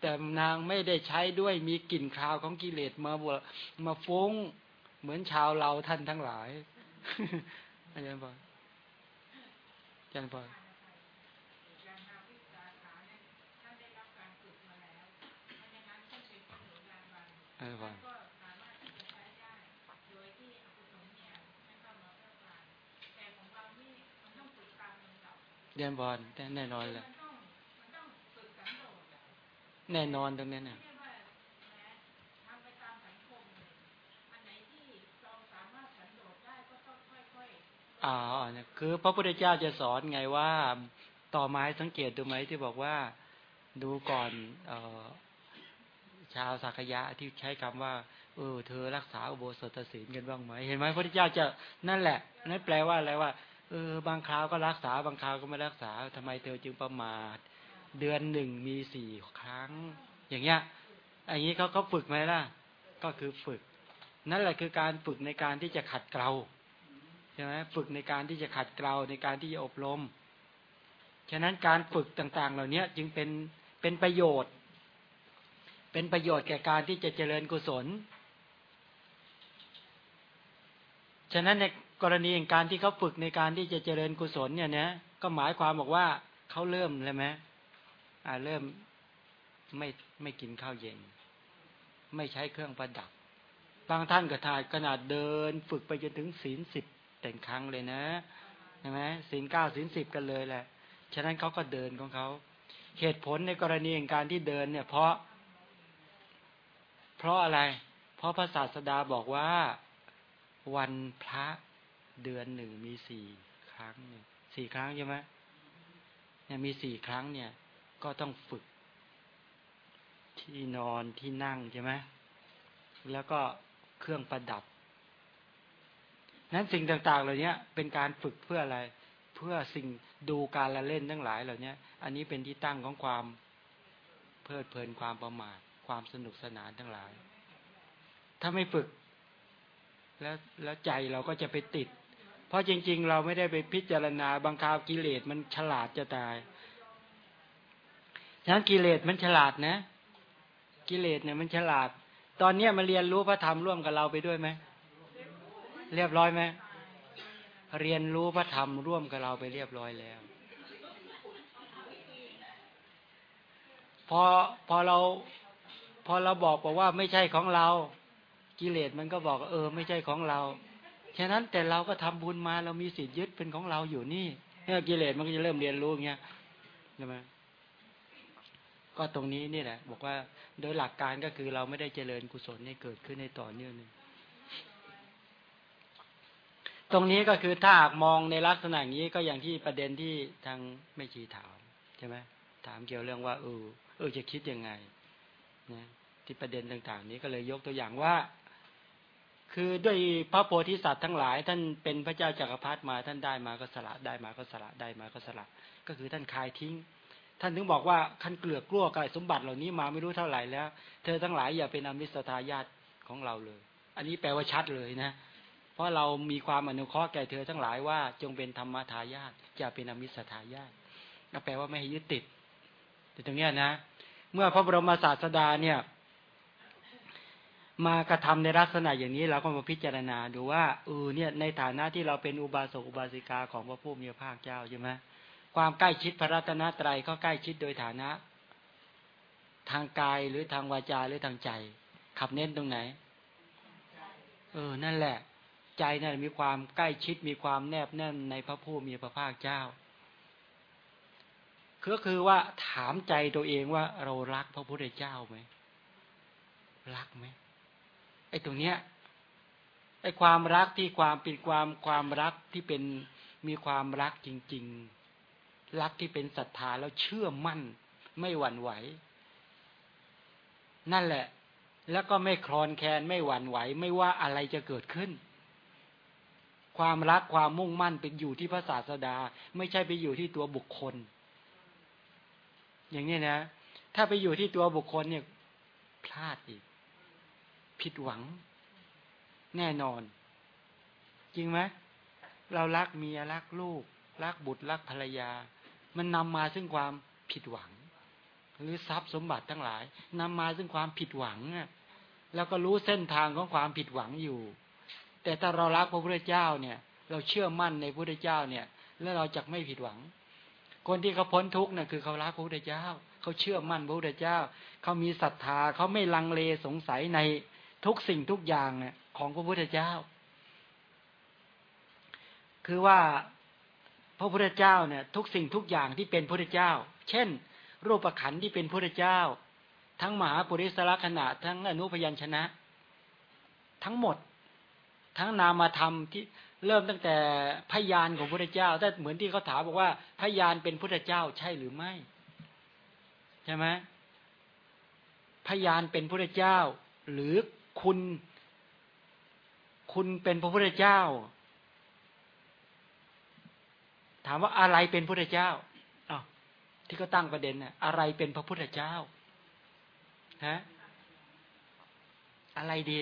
แต่นางไม่ได้ใช้ด้วยมีกลิ่นคราวของกิเลสมาบวมาฟุ้งเหมือนชาวเราท่านทั้งหลายอาจารย์บอก อาจารย์บอเออบอกเรียนบอลแน่นอนเลยแน่นอนตรงนี้เนี่ย อ่าคือพระพุทธเจ้าจะสอนไงว่าต่อไม้สังเกตดูไหมที่บอกว่าดูก่อนเออชาวสักยะที่ใช้คำว่า เออ เธอรักษาอุโบสถศีลกันบ้างไหมเห็นไหมพระพุทธเจ้าจะนั่นแหละนั่นแปลว่าอะไรว่าเออบางคราวก็รักษาบางคราวก็ไม่รักษาทำไมเธอจึงประมาท เดือนหนึ่งมีสี่ครั้ง อย่างเงี้ยอย่างนี้เขาเขาฝึกไหมล่ะ ก็คือฝึก นั่นแหละคือการฝึกในการที่จะขัดเกลา ใช่ไหมฝึกในการที่จะขัดเกลาในการที่จะอบรม ฉะนั้นการฝึกต่าง ๆ เหล่านี้จึงเป็นเป็นประโยชน์ เป็นประโยชน์แก่การที่จะเจริญกุศล ฉะนั้นในกรณีอย่างการที่เขาฝึกในการที่จะเจริญกุศลเนี่ยนะก็หมายความบอกว่าเขาเริ่มเลยไหมอ่าเริ่มไม่ไม่กินข้าวเย็น ไม่ใช้เครื่องประดับบางท่านก็ทายขนาดเดิน ฝึกไปจนถึงศีลสิบ แต่งครั้งเลยนะใช่ไหมศีลเก้าศีลสิบกันเลยแหละ ฉะนั้นเขาก็เดินของเขาเหตุผลในกรณีอย่งการที่เดินเนี่ย เพราะ เพราะอะไร เพราะพระศาสดาบอกว่าวันพระเดือนหนึ่งมีสี่ครั้งเนี่ยสี่ครั้งใช่ไหมเนี่ยมีสี่ครั้งเนี่ย ก็ต้องฝึก ที่นอนที่นั่งใช่ไหมแล้วก็เครื่องประดับ นั้นสิ่งต่างๆ เหล่านี้เป็นการฝึกเพื่ออะไร เพื่อสิ่งดูการละเล่นทั้งหลายเหล่านี้อันนี้เป็นที่ตั้งของความเพลิดเพลินความประมาทความสนุกสนานทั้งหลาย ถ้าไม่ฝึก แล้วแล้วใจเราก็จะไปติด เพราะจริง ๆ เราไม่ได้ไปพิจารณาบางคราวกิเลสมันฉลาดจะตายฉะนั้นกิเลสมันฉลาดนะ กิเลสเนี่ยมันฉลาด ตอนเนี้มาเรียนรู้พระธรรมร่วมกับเราไปด้วยไหม เรียบร้อยไหมเรียนรู้พระธรรมร่วมกับเราไปเรียบร้อยแล้ว พอพอเรา พอเราบอกบอกว่าไม่ใช่ของเรา กิเลสมันก็บอกเออ ไม่ใช่ของเราฉะนั้นแต่เราก็ทำบุญมาเรามีสิทธิ์ยึดเป็นของเราอยู่นี่เนี่ยกิเลสมันก็จะเริ่มเรียนรู้อย่างเงี้ยใช่ไหมก็ตรงนี้นี่แหละ บอกว่าโดยหลักการก็คือเราไม่ได้เจริญกุศลให้เกิดขึ้นในต่อเนื่องนึง ตรงนี้ก็คือถ้าหากมองในลักษณะนี้ก็อย่างที่ประเด็นที่ทางไม่ชีถามใช่ไหมถามเกี่ยวเรื่องว่าเออเออจะคิดยังไงนะที่ประเด็นต่าง ๆ นี้ก็เลยยกตัวอย่างว่า คือด้วยพระโพธิสัตว์ทั้งหลาย ท่านเป็นพระเจ้าจักรพรรดิมาท่านได้มาก็สละได้มาก็สละได้มาก็สละ ก็คือท่านคายทิ้ง ท่านถึงบอกว่าท่านเกลือกกลัวกายสมบัติเหล่านี้มาไม่รู้เท่าไหร่แล้ว เธอทั้งหลายอย่าเป็นอมิสทายาตของเราเลย อันนี้แปลว่าชัดเลยนะ ราะเรามีความอนุเคราะห์แก่เธอทั้งหลายว่าจงเป็นธรรมทายาทอย่าเป็นอมิสทายาทก็แปลว่าไม่ให้ยึดติดแต่ตรงนี้นะ เมื่อพระบรมศาสดาเนี่ย มากระทำในลักษณะอย่างนี้เราก็มาพิจารณาดูว่าเออเนี่ย ในฐานะที่เราเป็นอุบาสกอุบาสิกาของพระผู้มีพระภาคเจ้าใช่ไหมความใกล้ชิดพระรัตนตรัยก็ใกล้ชิดโดยฐานะ ทางกายหรือทางวาจาหรือทางใจ ขับเน้นตรงไหน เออ นั่นแหละ ใจนั่นมีความใกล้ชิดมีความแนบแน่นในพระผู้มีพระภาคเจ้าก็คือว่าถามใจตัวเองว่าเรารักพระพุทธเจ้าไหมรักไหมไอ้ตรงเนี้ยไอ้ความรักที่ความเป็นความความรักที่เป็นมีความรักจริง ๆ รักที่เป็นศรัทธาแล้วเชื่อมั่น ไม่หวั่นไหว นั่นแหละ แล้วก็ไม่คลอนแคลนไม่หวั่นไหว ไม่ว่าอะไรจะเกิดขึ้น ความรักความมุ่งมั่นเป็นอยู่ที่พระศาสดา ไม่ใช่ไปอยู่ที่ตัวบุคคล อย่างนี้นะ ถ้าไปอยู่ที่ตัวบุคคลเนี่ยพลาดอีก ผิดหวัง แน่นอน จริงไหมเรารักเมียรักลูก รักบุตรรักภรรยา มันนำมาซึ่งความผิดหวัง หรือทรัพย์สมบัติทั้งหลายนำมาซึ่งความผิดหวังแล้วก็รู้เส้นทางของความผิดหวังอยู่ แต่ถ้าเรารักพระพุทธเจ้าเนี่ย เราเชื่อมั่นในพระพุทธเจ้าเนี่ย แล้วเราจะไม่ผิดหวัง คนที่เขาพ้นทุกข์เนี่ยคือเขารักพระพุทธเจ้า เขาเชื่อมั่นพระพุทธเจ้า เขามีศรัทธาเขาไม่ลังเลสงสัยในทุกสิ่งทุกอย่างเนี่ยของพระพุทธเจ้า คือว่าพระพุทธเจ้าเนี่ย ทุกสิ่งทุกอย่างที่เป็นพระพุทธเจ้า เช่น รูปขันธ์ที่เป็นพระพุทธเจ้า ทั้งมหาปุริสละขณะทั้งอนุพยัญชนะ ทั้งหมด ทั้งนามธรรมที่เริ่มตั้งแต่พยานของพระเจ้าแต่เหมือนที่เขาถามบอกว่าพยานเป็นพุทธเจ้าใช่หรือไม่ใช่ไหมพยานเป็นพุทธเจ้า หรือคุณ คุณเป็นพระพุทธเจ้า ถามว่าอะไรเป็นพุทธเจ้าอ้าวที่เขาตั้งประเด็นน่ะ อะไรเป็นพระพุทธเจ้าฮะอะไรดี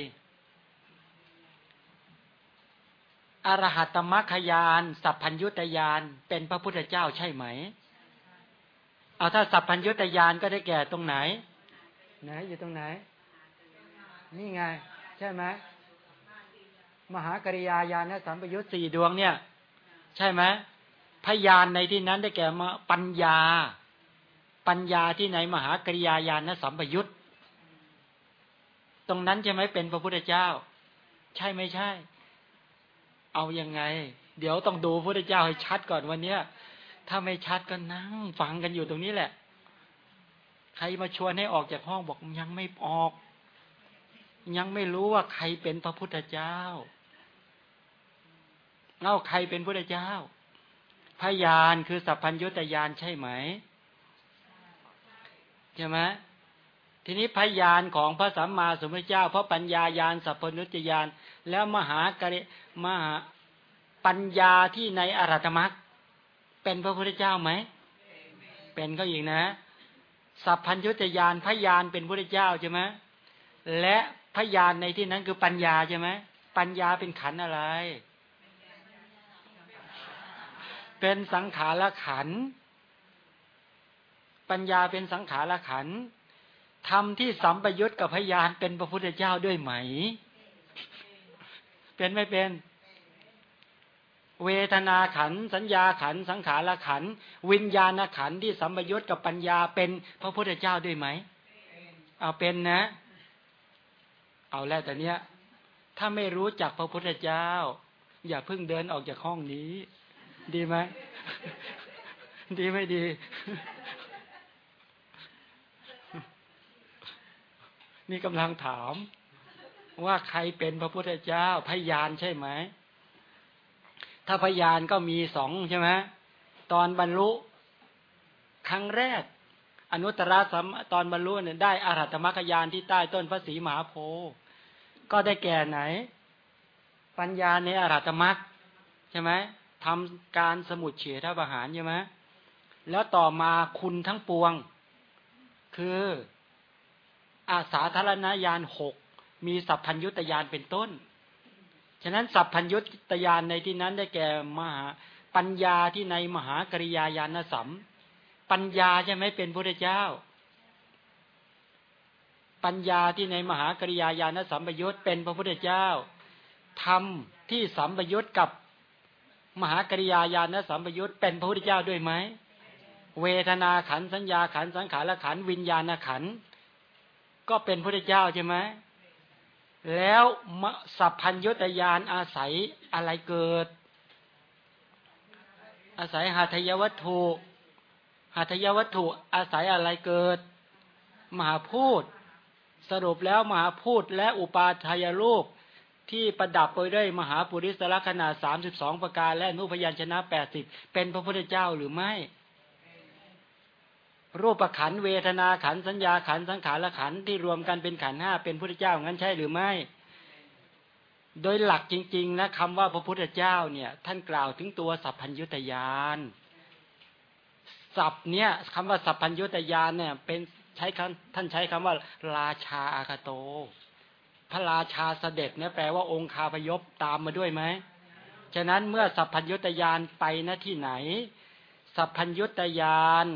อรหัตมรรคยานสัพพัญยุตยานเป็นพระพุทธเจ้าใช่ไหม เอาถ้าสัพพัญยุตยานก็ได้แก่ตรงไหน ไหนอยู่ตรงไหน นี่ไง ใช่ไหมมหากริยาญาณสัมปยุตสี่ดวงเนี่ย ใช่ไหมพยานในที่นั้นได้แก่มาปัญญา ปัญญาที่ไหนมหากริยาญาณสัมปยุตตรงนั้นใช่ไหมเป็นพระพุทธเจ้า ใช่ไม่ใช่ เอายังไง เดี๋ยวต้องดูพระพุทธเจ้าให้ชัดก่อนวันเนี้ยถ้าไม่ชัดก็นั่งฟังกันอยู่ตรงนี้แหละ ใครมาชวนให้ออกจากห้องบอกยังไม่ออก ยังไม่รู้ว่าใครเป็นพระพุทธเจ้าเล่าใครเป็นพระพุทธเจ้า พยานคือสัพพัญญุตยานใช่ไหมใช่ไหม ทีนี้พยานของพระสัมมาสัมพุทธเจ้า พระปัญญายานสัพพนุตยานแล้วมหากริมหาปัญญาที่ในอรัตมรรคเป็นพระพุทธเจ้าไหม เป็นก็อีกนะ สัพพัญญุตยานพยานเป็นพระพุทธเจ้าใช่ไหมและพยานในที่นั้นคือปัญญาใช่ไหมปัญญาเป็นขันอะไร เป็นสังขารขันปัญญาเป็นสังขารขันธร รมที่สัมปยุตกับพยานเป็นพระพุทธเจ้าด้วยไหม เป็นไม่เป็น เวทนาขัน สัญญาขัน สังขารขัน วิญญาณขันที่สัมปยุตกับปัญญาเป็นพระพุทธเจ้าด้วยไหม เอาเป็นนะ เอาแล้วแต่เนี้ย ถ้าไม่รู้จักพระพุทธเจ้า อย่าเพิ่งเดินออกจากห้องนี้ ดีไหม ดีไม่ดี นี่กำลังถาม ว่าใครเป็นพระพุทธเจ้าพยานใช่ไหม ถ้าพยานก็มีสองใช่ไหมตอนบรรลุครั้งแรก อนุตตรสัมตอนบรรลุเนี่ยได้อารัตมรรคยานที่ใต้ต้นพระศรีมหาโพธิ์ก็ได้แก่ไหน ปัญญาในอารัตมรรคใช่ไหมทำการสมุดเฉทประหารใช่ไหมแล้วต่อมาคุณทั้งปวง คือ อาสาธารณญาณหกมีสัพพัญยุตยานเป็นต้น ฉะนั้นสัพพัญยุตยานในที่นั้นได้แก่มหาปัญญาที่ในมหากริยาญาณสัม ปัญญาใช่ไหมเป็นพระเจ้า ปัญญาที่ในมหากริยาญาณสัมปยุตเป็นพระพุทธเจ้าธรรมที่สัมปยุตกับมหากริยาญาณสัมปยุตเป็นพระพุทธเจ้าด้วยไหมเวทนาขันสัญญาขันสังขารขันวิญญาณขันธ ก็เป็นพระเจ้าใช่ไหมแล้วสัพพัญญตยานอาศัยอะไรเกิด อาศัยหาทยวัตถุหาทยวัตถุอาศัยอะไรเกิด มหาพูด สรุปแล้วมหาพูดและอุปาทายรูปที่ประดับไปด้วยมหาปุริสละขนาดสามสิบสองประการและนุพยัญชนะแปดสิบเป็นพระพุทธเจ้าหรือไม่ รูปขันเวทนาขันสัญญาขันสังขารขันที่รวมกันเป็นขันห้าเป็นพุทธเจ้างั้นใช่หรือไม่ โดยหลักจริง ๆ นะคำว่าพระพุทธเจ้าเนี่ย ท่านกล่าวถึงตัวสัพพัญญุตยานสัพเนี่ยคำว่าสัพพัญญุตยานเนี่ย เป็นใช้คำท่านใช้คำว่า ราชาอาคาโต พระราชาเสด็จเนี่ยแปลว่าองค์คาพยพตามมาด้วยไหมฉะนั้นเมื่อสัพพัญญุตยานไปณที่ไหน สัพพัญญุตยาน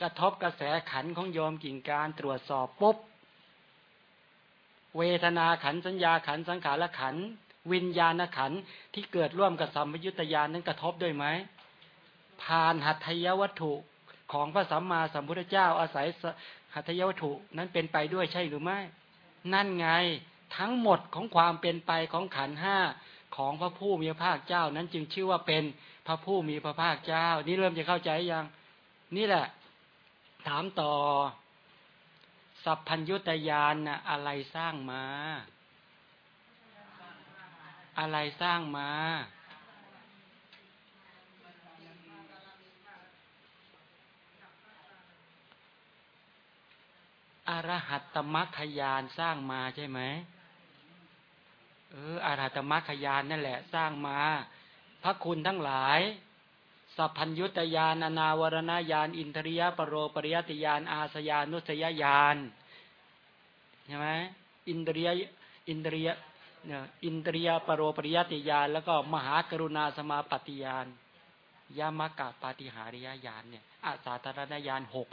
กระทบกระแสขันของโยมกิ่งการตรวจสอบปุ๊บเวทนาขันสัญญาขันสังขารขันวิญญาณขันที่เกิดร่วมกับสัมยุตยานนั้นกระทบด้วยไหมผ่านหัตถยวัตถุของพระสัมมาสัมพุทธเจ้าอาศัยหัตถยวัตถุนั้นเป็นไปด้วยใช่หรือไม่ นั่นไงทั้งหมดของความเป็นไปของขันห้าของพระผู้มีพระภาคเจ้านั้นจึงชื่อว่าเป็นพระผู้มีพระภาคเจ้า นี่เริ่มจะเข้าใจยัง นี่แหละ ถามต่อ สัพพัญยุตยานนะอะไรสร้างมา อะไรสร้างมา อรหัตตมัคคยานสร้างมาใช่ไหมเอออรหัตตมัคคยานนั่นแหละ สร้างมา พระคุณทั้งหลาย สัพพัญยุตยานนาวรณญาณอินทริยปรโรปริยติยานอาสยานุสยญาณใช่ไหมอินทรียอินทรียอินทรียปรโรปริยติยานแล้วก็มหากรุณาสมาปฏิยานยามากะปาฏิหาริยญาณเนี่ยอาสาธารณญาณหก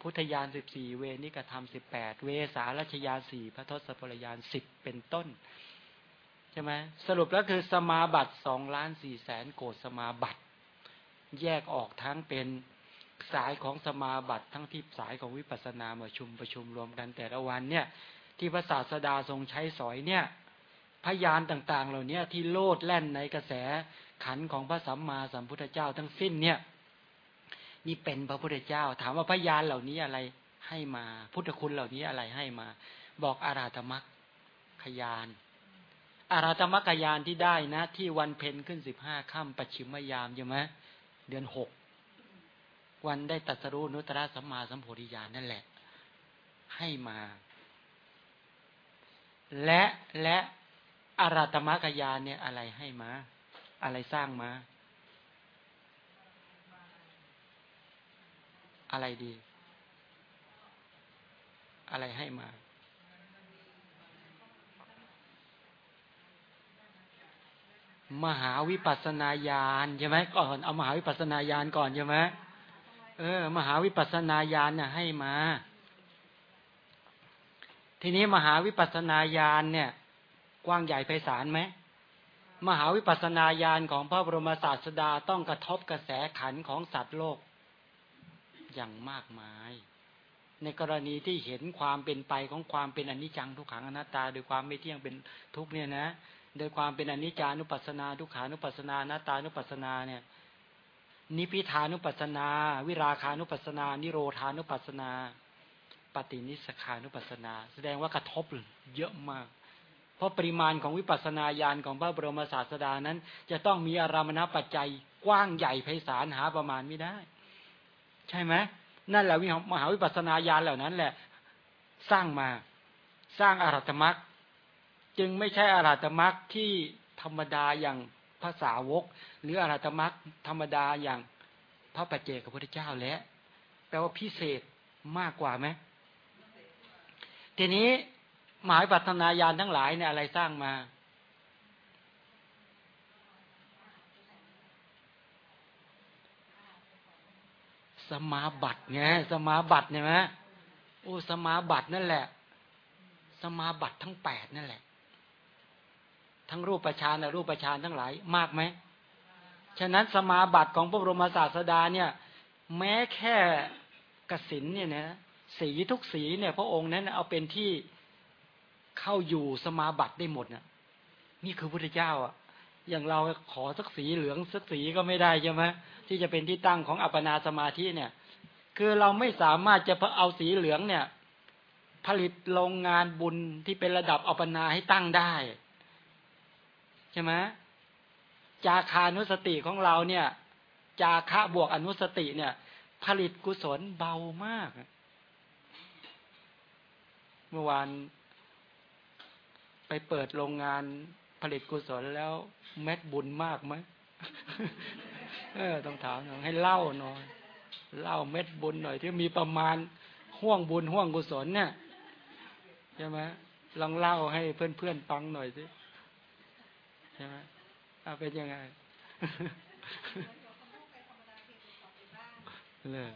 พุทธญาณสิบสี่เวนิกธรรมสิบแปดเวสารัชยาสี่พระทศพลยานสิบเป็นต้นใช่ไหมสรุปแล้วคือสมาบัติสองล้านสี่แสนโกดสมาบัติ แยกออกทั้งเป็นสายของสมาบัติทั้งที่สายของวิปัสสนามาชุมประชุมรวมกันแต่ละวันเนี่ยที่พระศาสดาทรงใช้สอยเนี่ยพยานต่างๆ เหล่านี้ที่โลดแล่นในกระแสขันของพระสัมมาสัมพุทธเจ้าทั้งสิ้นเนี่ยนี่เป็นพระพุทธเจ้า ถามว่าพยานเหล่านี้อะไรให้มา พุทธคุณเหล่านี้อะไรให้มา บอกอาราธมักขยาน อาราธมักขยานที่ได้นะ ที่วันเพ็ญขึ้นสิบห้าค่ำปัจฉิมยามใช่ไหม เดือนหกวันได้ตัสรู้นุตตะสัมมาสัมโพธิญาณนั่นแหละ ให้มา และและอาราธมักยานเนี่ยอะไรให้มา อะไรสร้างมา อะไรดี อะไรให้มา มหาวิปัสนาญาณใช่ไหมก่อนเอามหาวิปัสนาญาณก่อนใช่ไหมเออ มหาวิปัสนาญาณเนี่ยให้มา ทีนี้มหาวิปัสนาญาณเนี่ย กว้างใหญ่ไพศาลไหมมหาวิปัสนาญาณของพระบรมศาสดาต้องกระทบกระแสขันของสัตว์โลก อย่างมากมาย ในกรณีที่เห็นความเป็นไปของความเป็นอนิจจังทุกขังอนัตตาโดยความไม่เที่ยงเป็นทุกเนี่ยนะ โดยความเป็นอนิจจานุปัสสนาทุกขานุปัสสนาอนัตตานุปัสสนาเนี่ย นิพิทานุปัสสนา วิราคานุปัสสนา นิโรธานุปัสสนาปฏินิสขานุปัสสนา แสดงว่ากระทบเยอะมาก เพราะปริมาณของวิปัสสนาญาณของพระบรมศาสดานั้น จะต้องมีอารามณปัจจัยกว้างใหญ่ไพศาลหาประมาณไม่ได้ ใช่ไหมนั่นแหละวิมหาวิปัสสนาญาณเหล่านั้นแหละ สร้างมาสร้างอารัตมรัก จึงไม่ใช่อารัตมรักที่ธรรมดาอย่างภาษาวก หรืออารัตมรักธรรมดาอย่างพระปัจเจกพระพุทธเจ้าแล้วแปลว่าพิเศษมากกว่าไหมทีนี้หมายปัตนาญาณทั้งหลายเนี่ยอะไรสร้างมา สมาบัติไงสมาบัติเนี่ยไหมโอ้สมาบัตินั่นแหละ สมาบัติทั้งแปดนั่นแหละ ทั้งรูปประชานรูปประชานทั้งหลายมากไหม ฉะนั้นสมาบัติของพระบรมศาสดาเนี่ย แม้แค่กสินเนี่ยนะสีทุกสีเนี่ย พระองค์นั้นเอาเป็นที่เข้าอยู่สมาบัติได้หมดนี่ยนี่คือพุทธเจ้าอะ อย่างเราขอสักสีเหลืองสักสีก็ไม่ได้ใช่ไหมที่จะเป็นที่ตั้งของอัปปนาสมาธิเนี่ย คือเราไม่สามารถจะเอาสีเหลืองเนี่ย ผลิตโรงงานบุญที่เป็นระดับอัปปนาให้ตั้งได้ ใช่ไหมจาคานุสติของเราเนี่ย จาคะบวกอนุสติเนี่ย ผลิตกุศลเบามาก เมื่อวานไปเปิดโรงงานผลิตกุศลแล้วเม็ดบุญมากไหมเออต้องถามหน่อยให้เล่าหน่อยเล่าเม็ดบุญหน่อย ที่มีประมาณห่วงบุญห่วงกุศลเนี่ยใช่ไหมลองเล่าให้เพื่อนๆฟังหน่อยสิ ใช่ไหมเอาเป็นยังไงเลย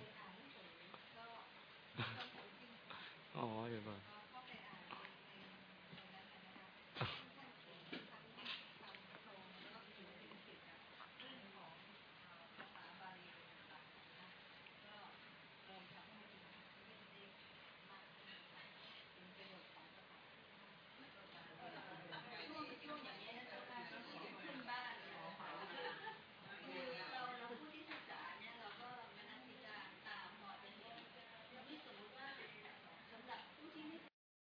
อ๋อเดี๋ยวก่อน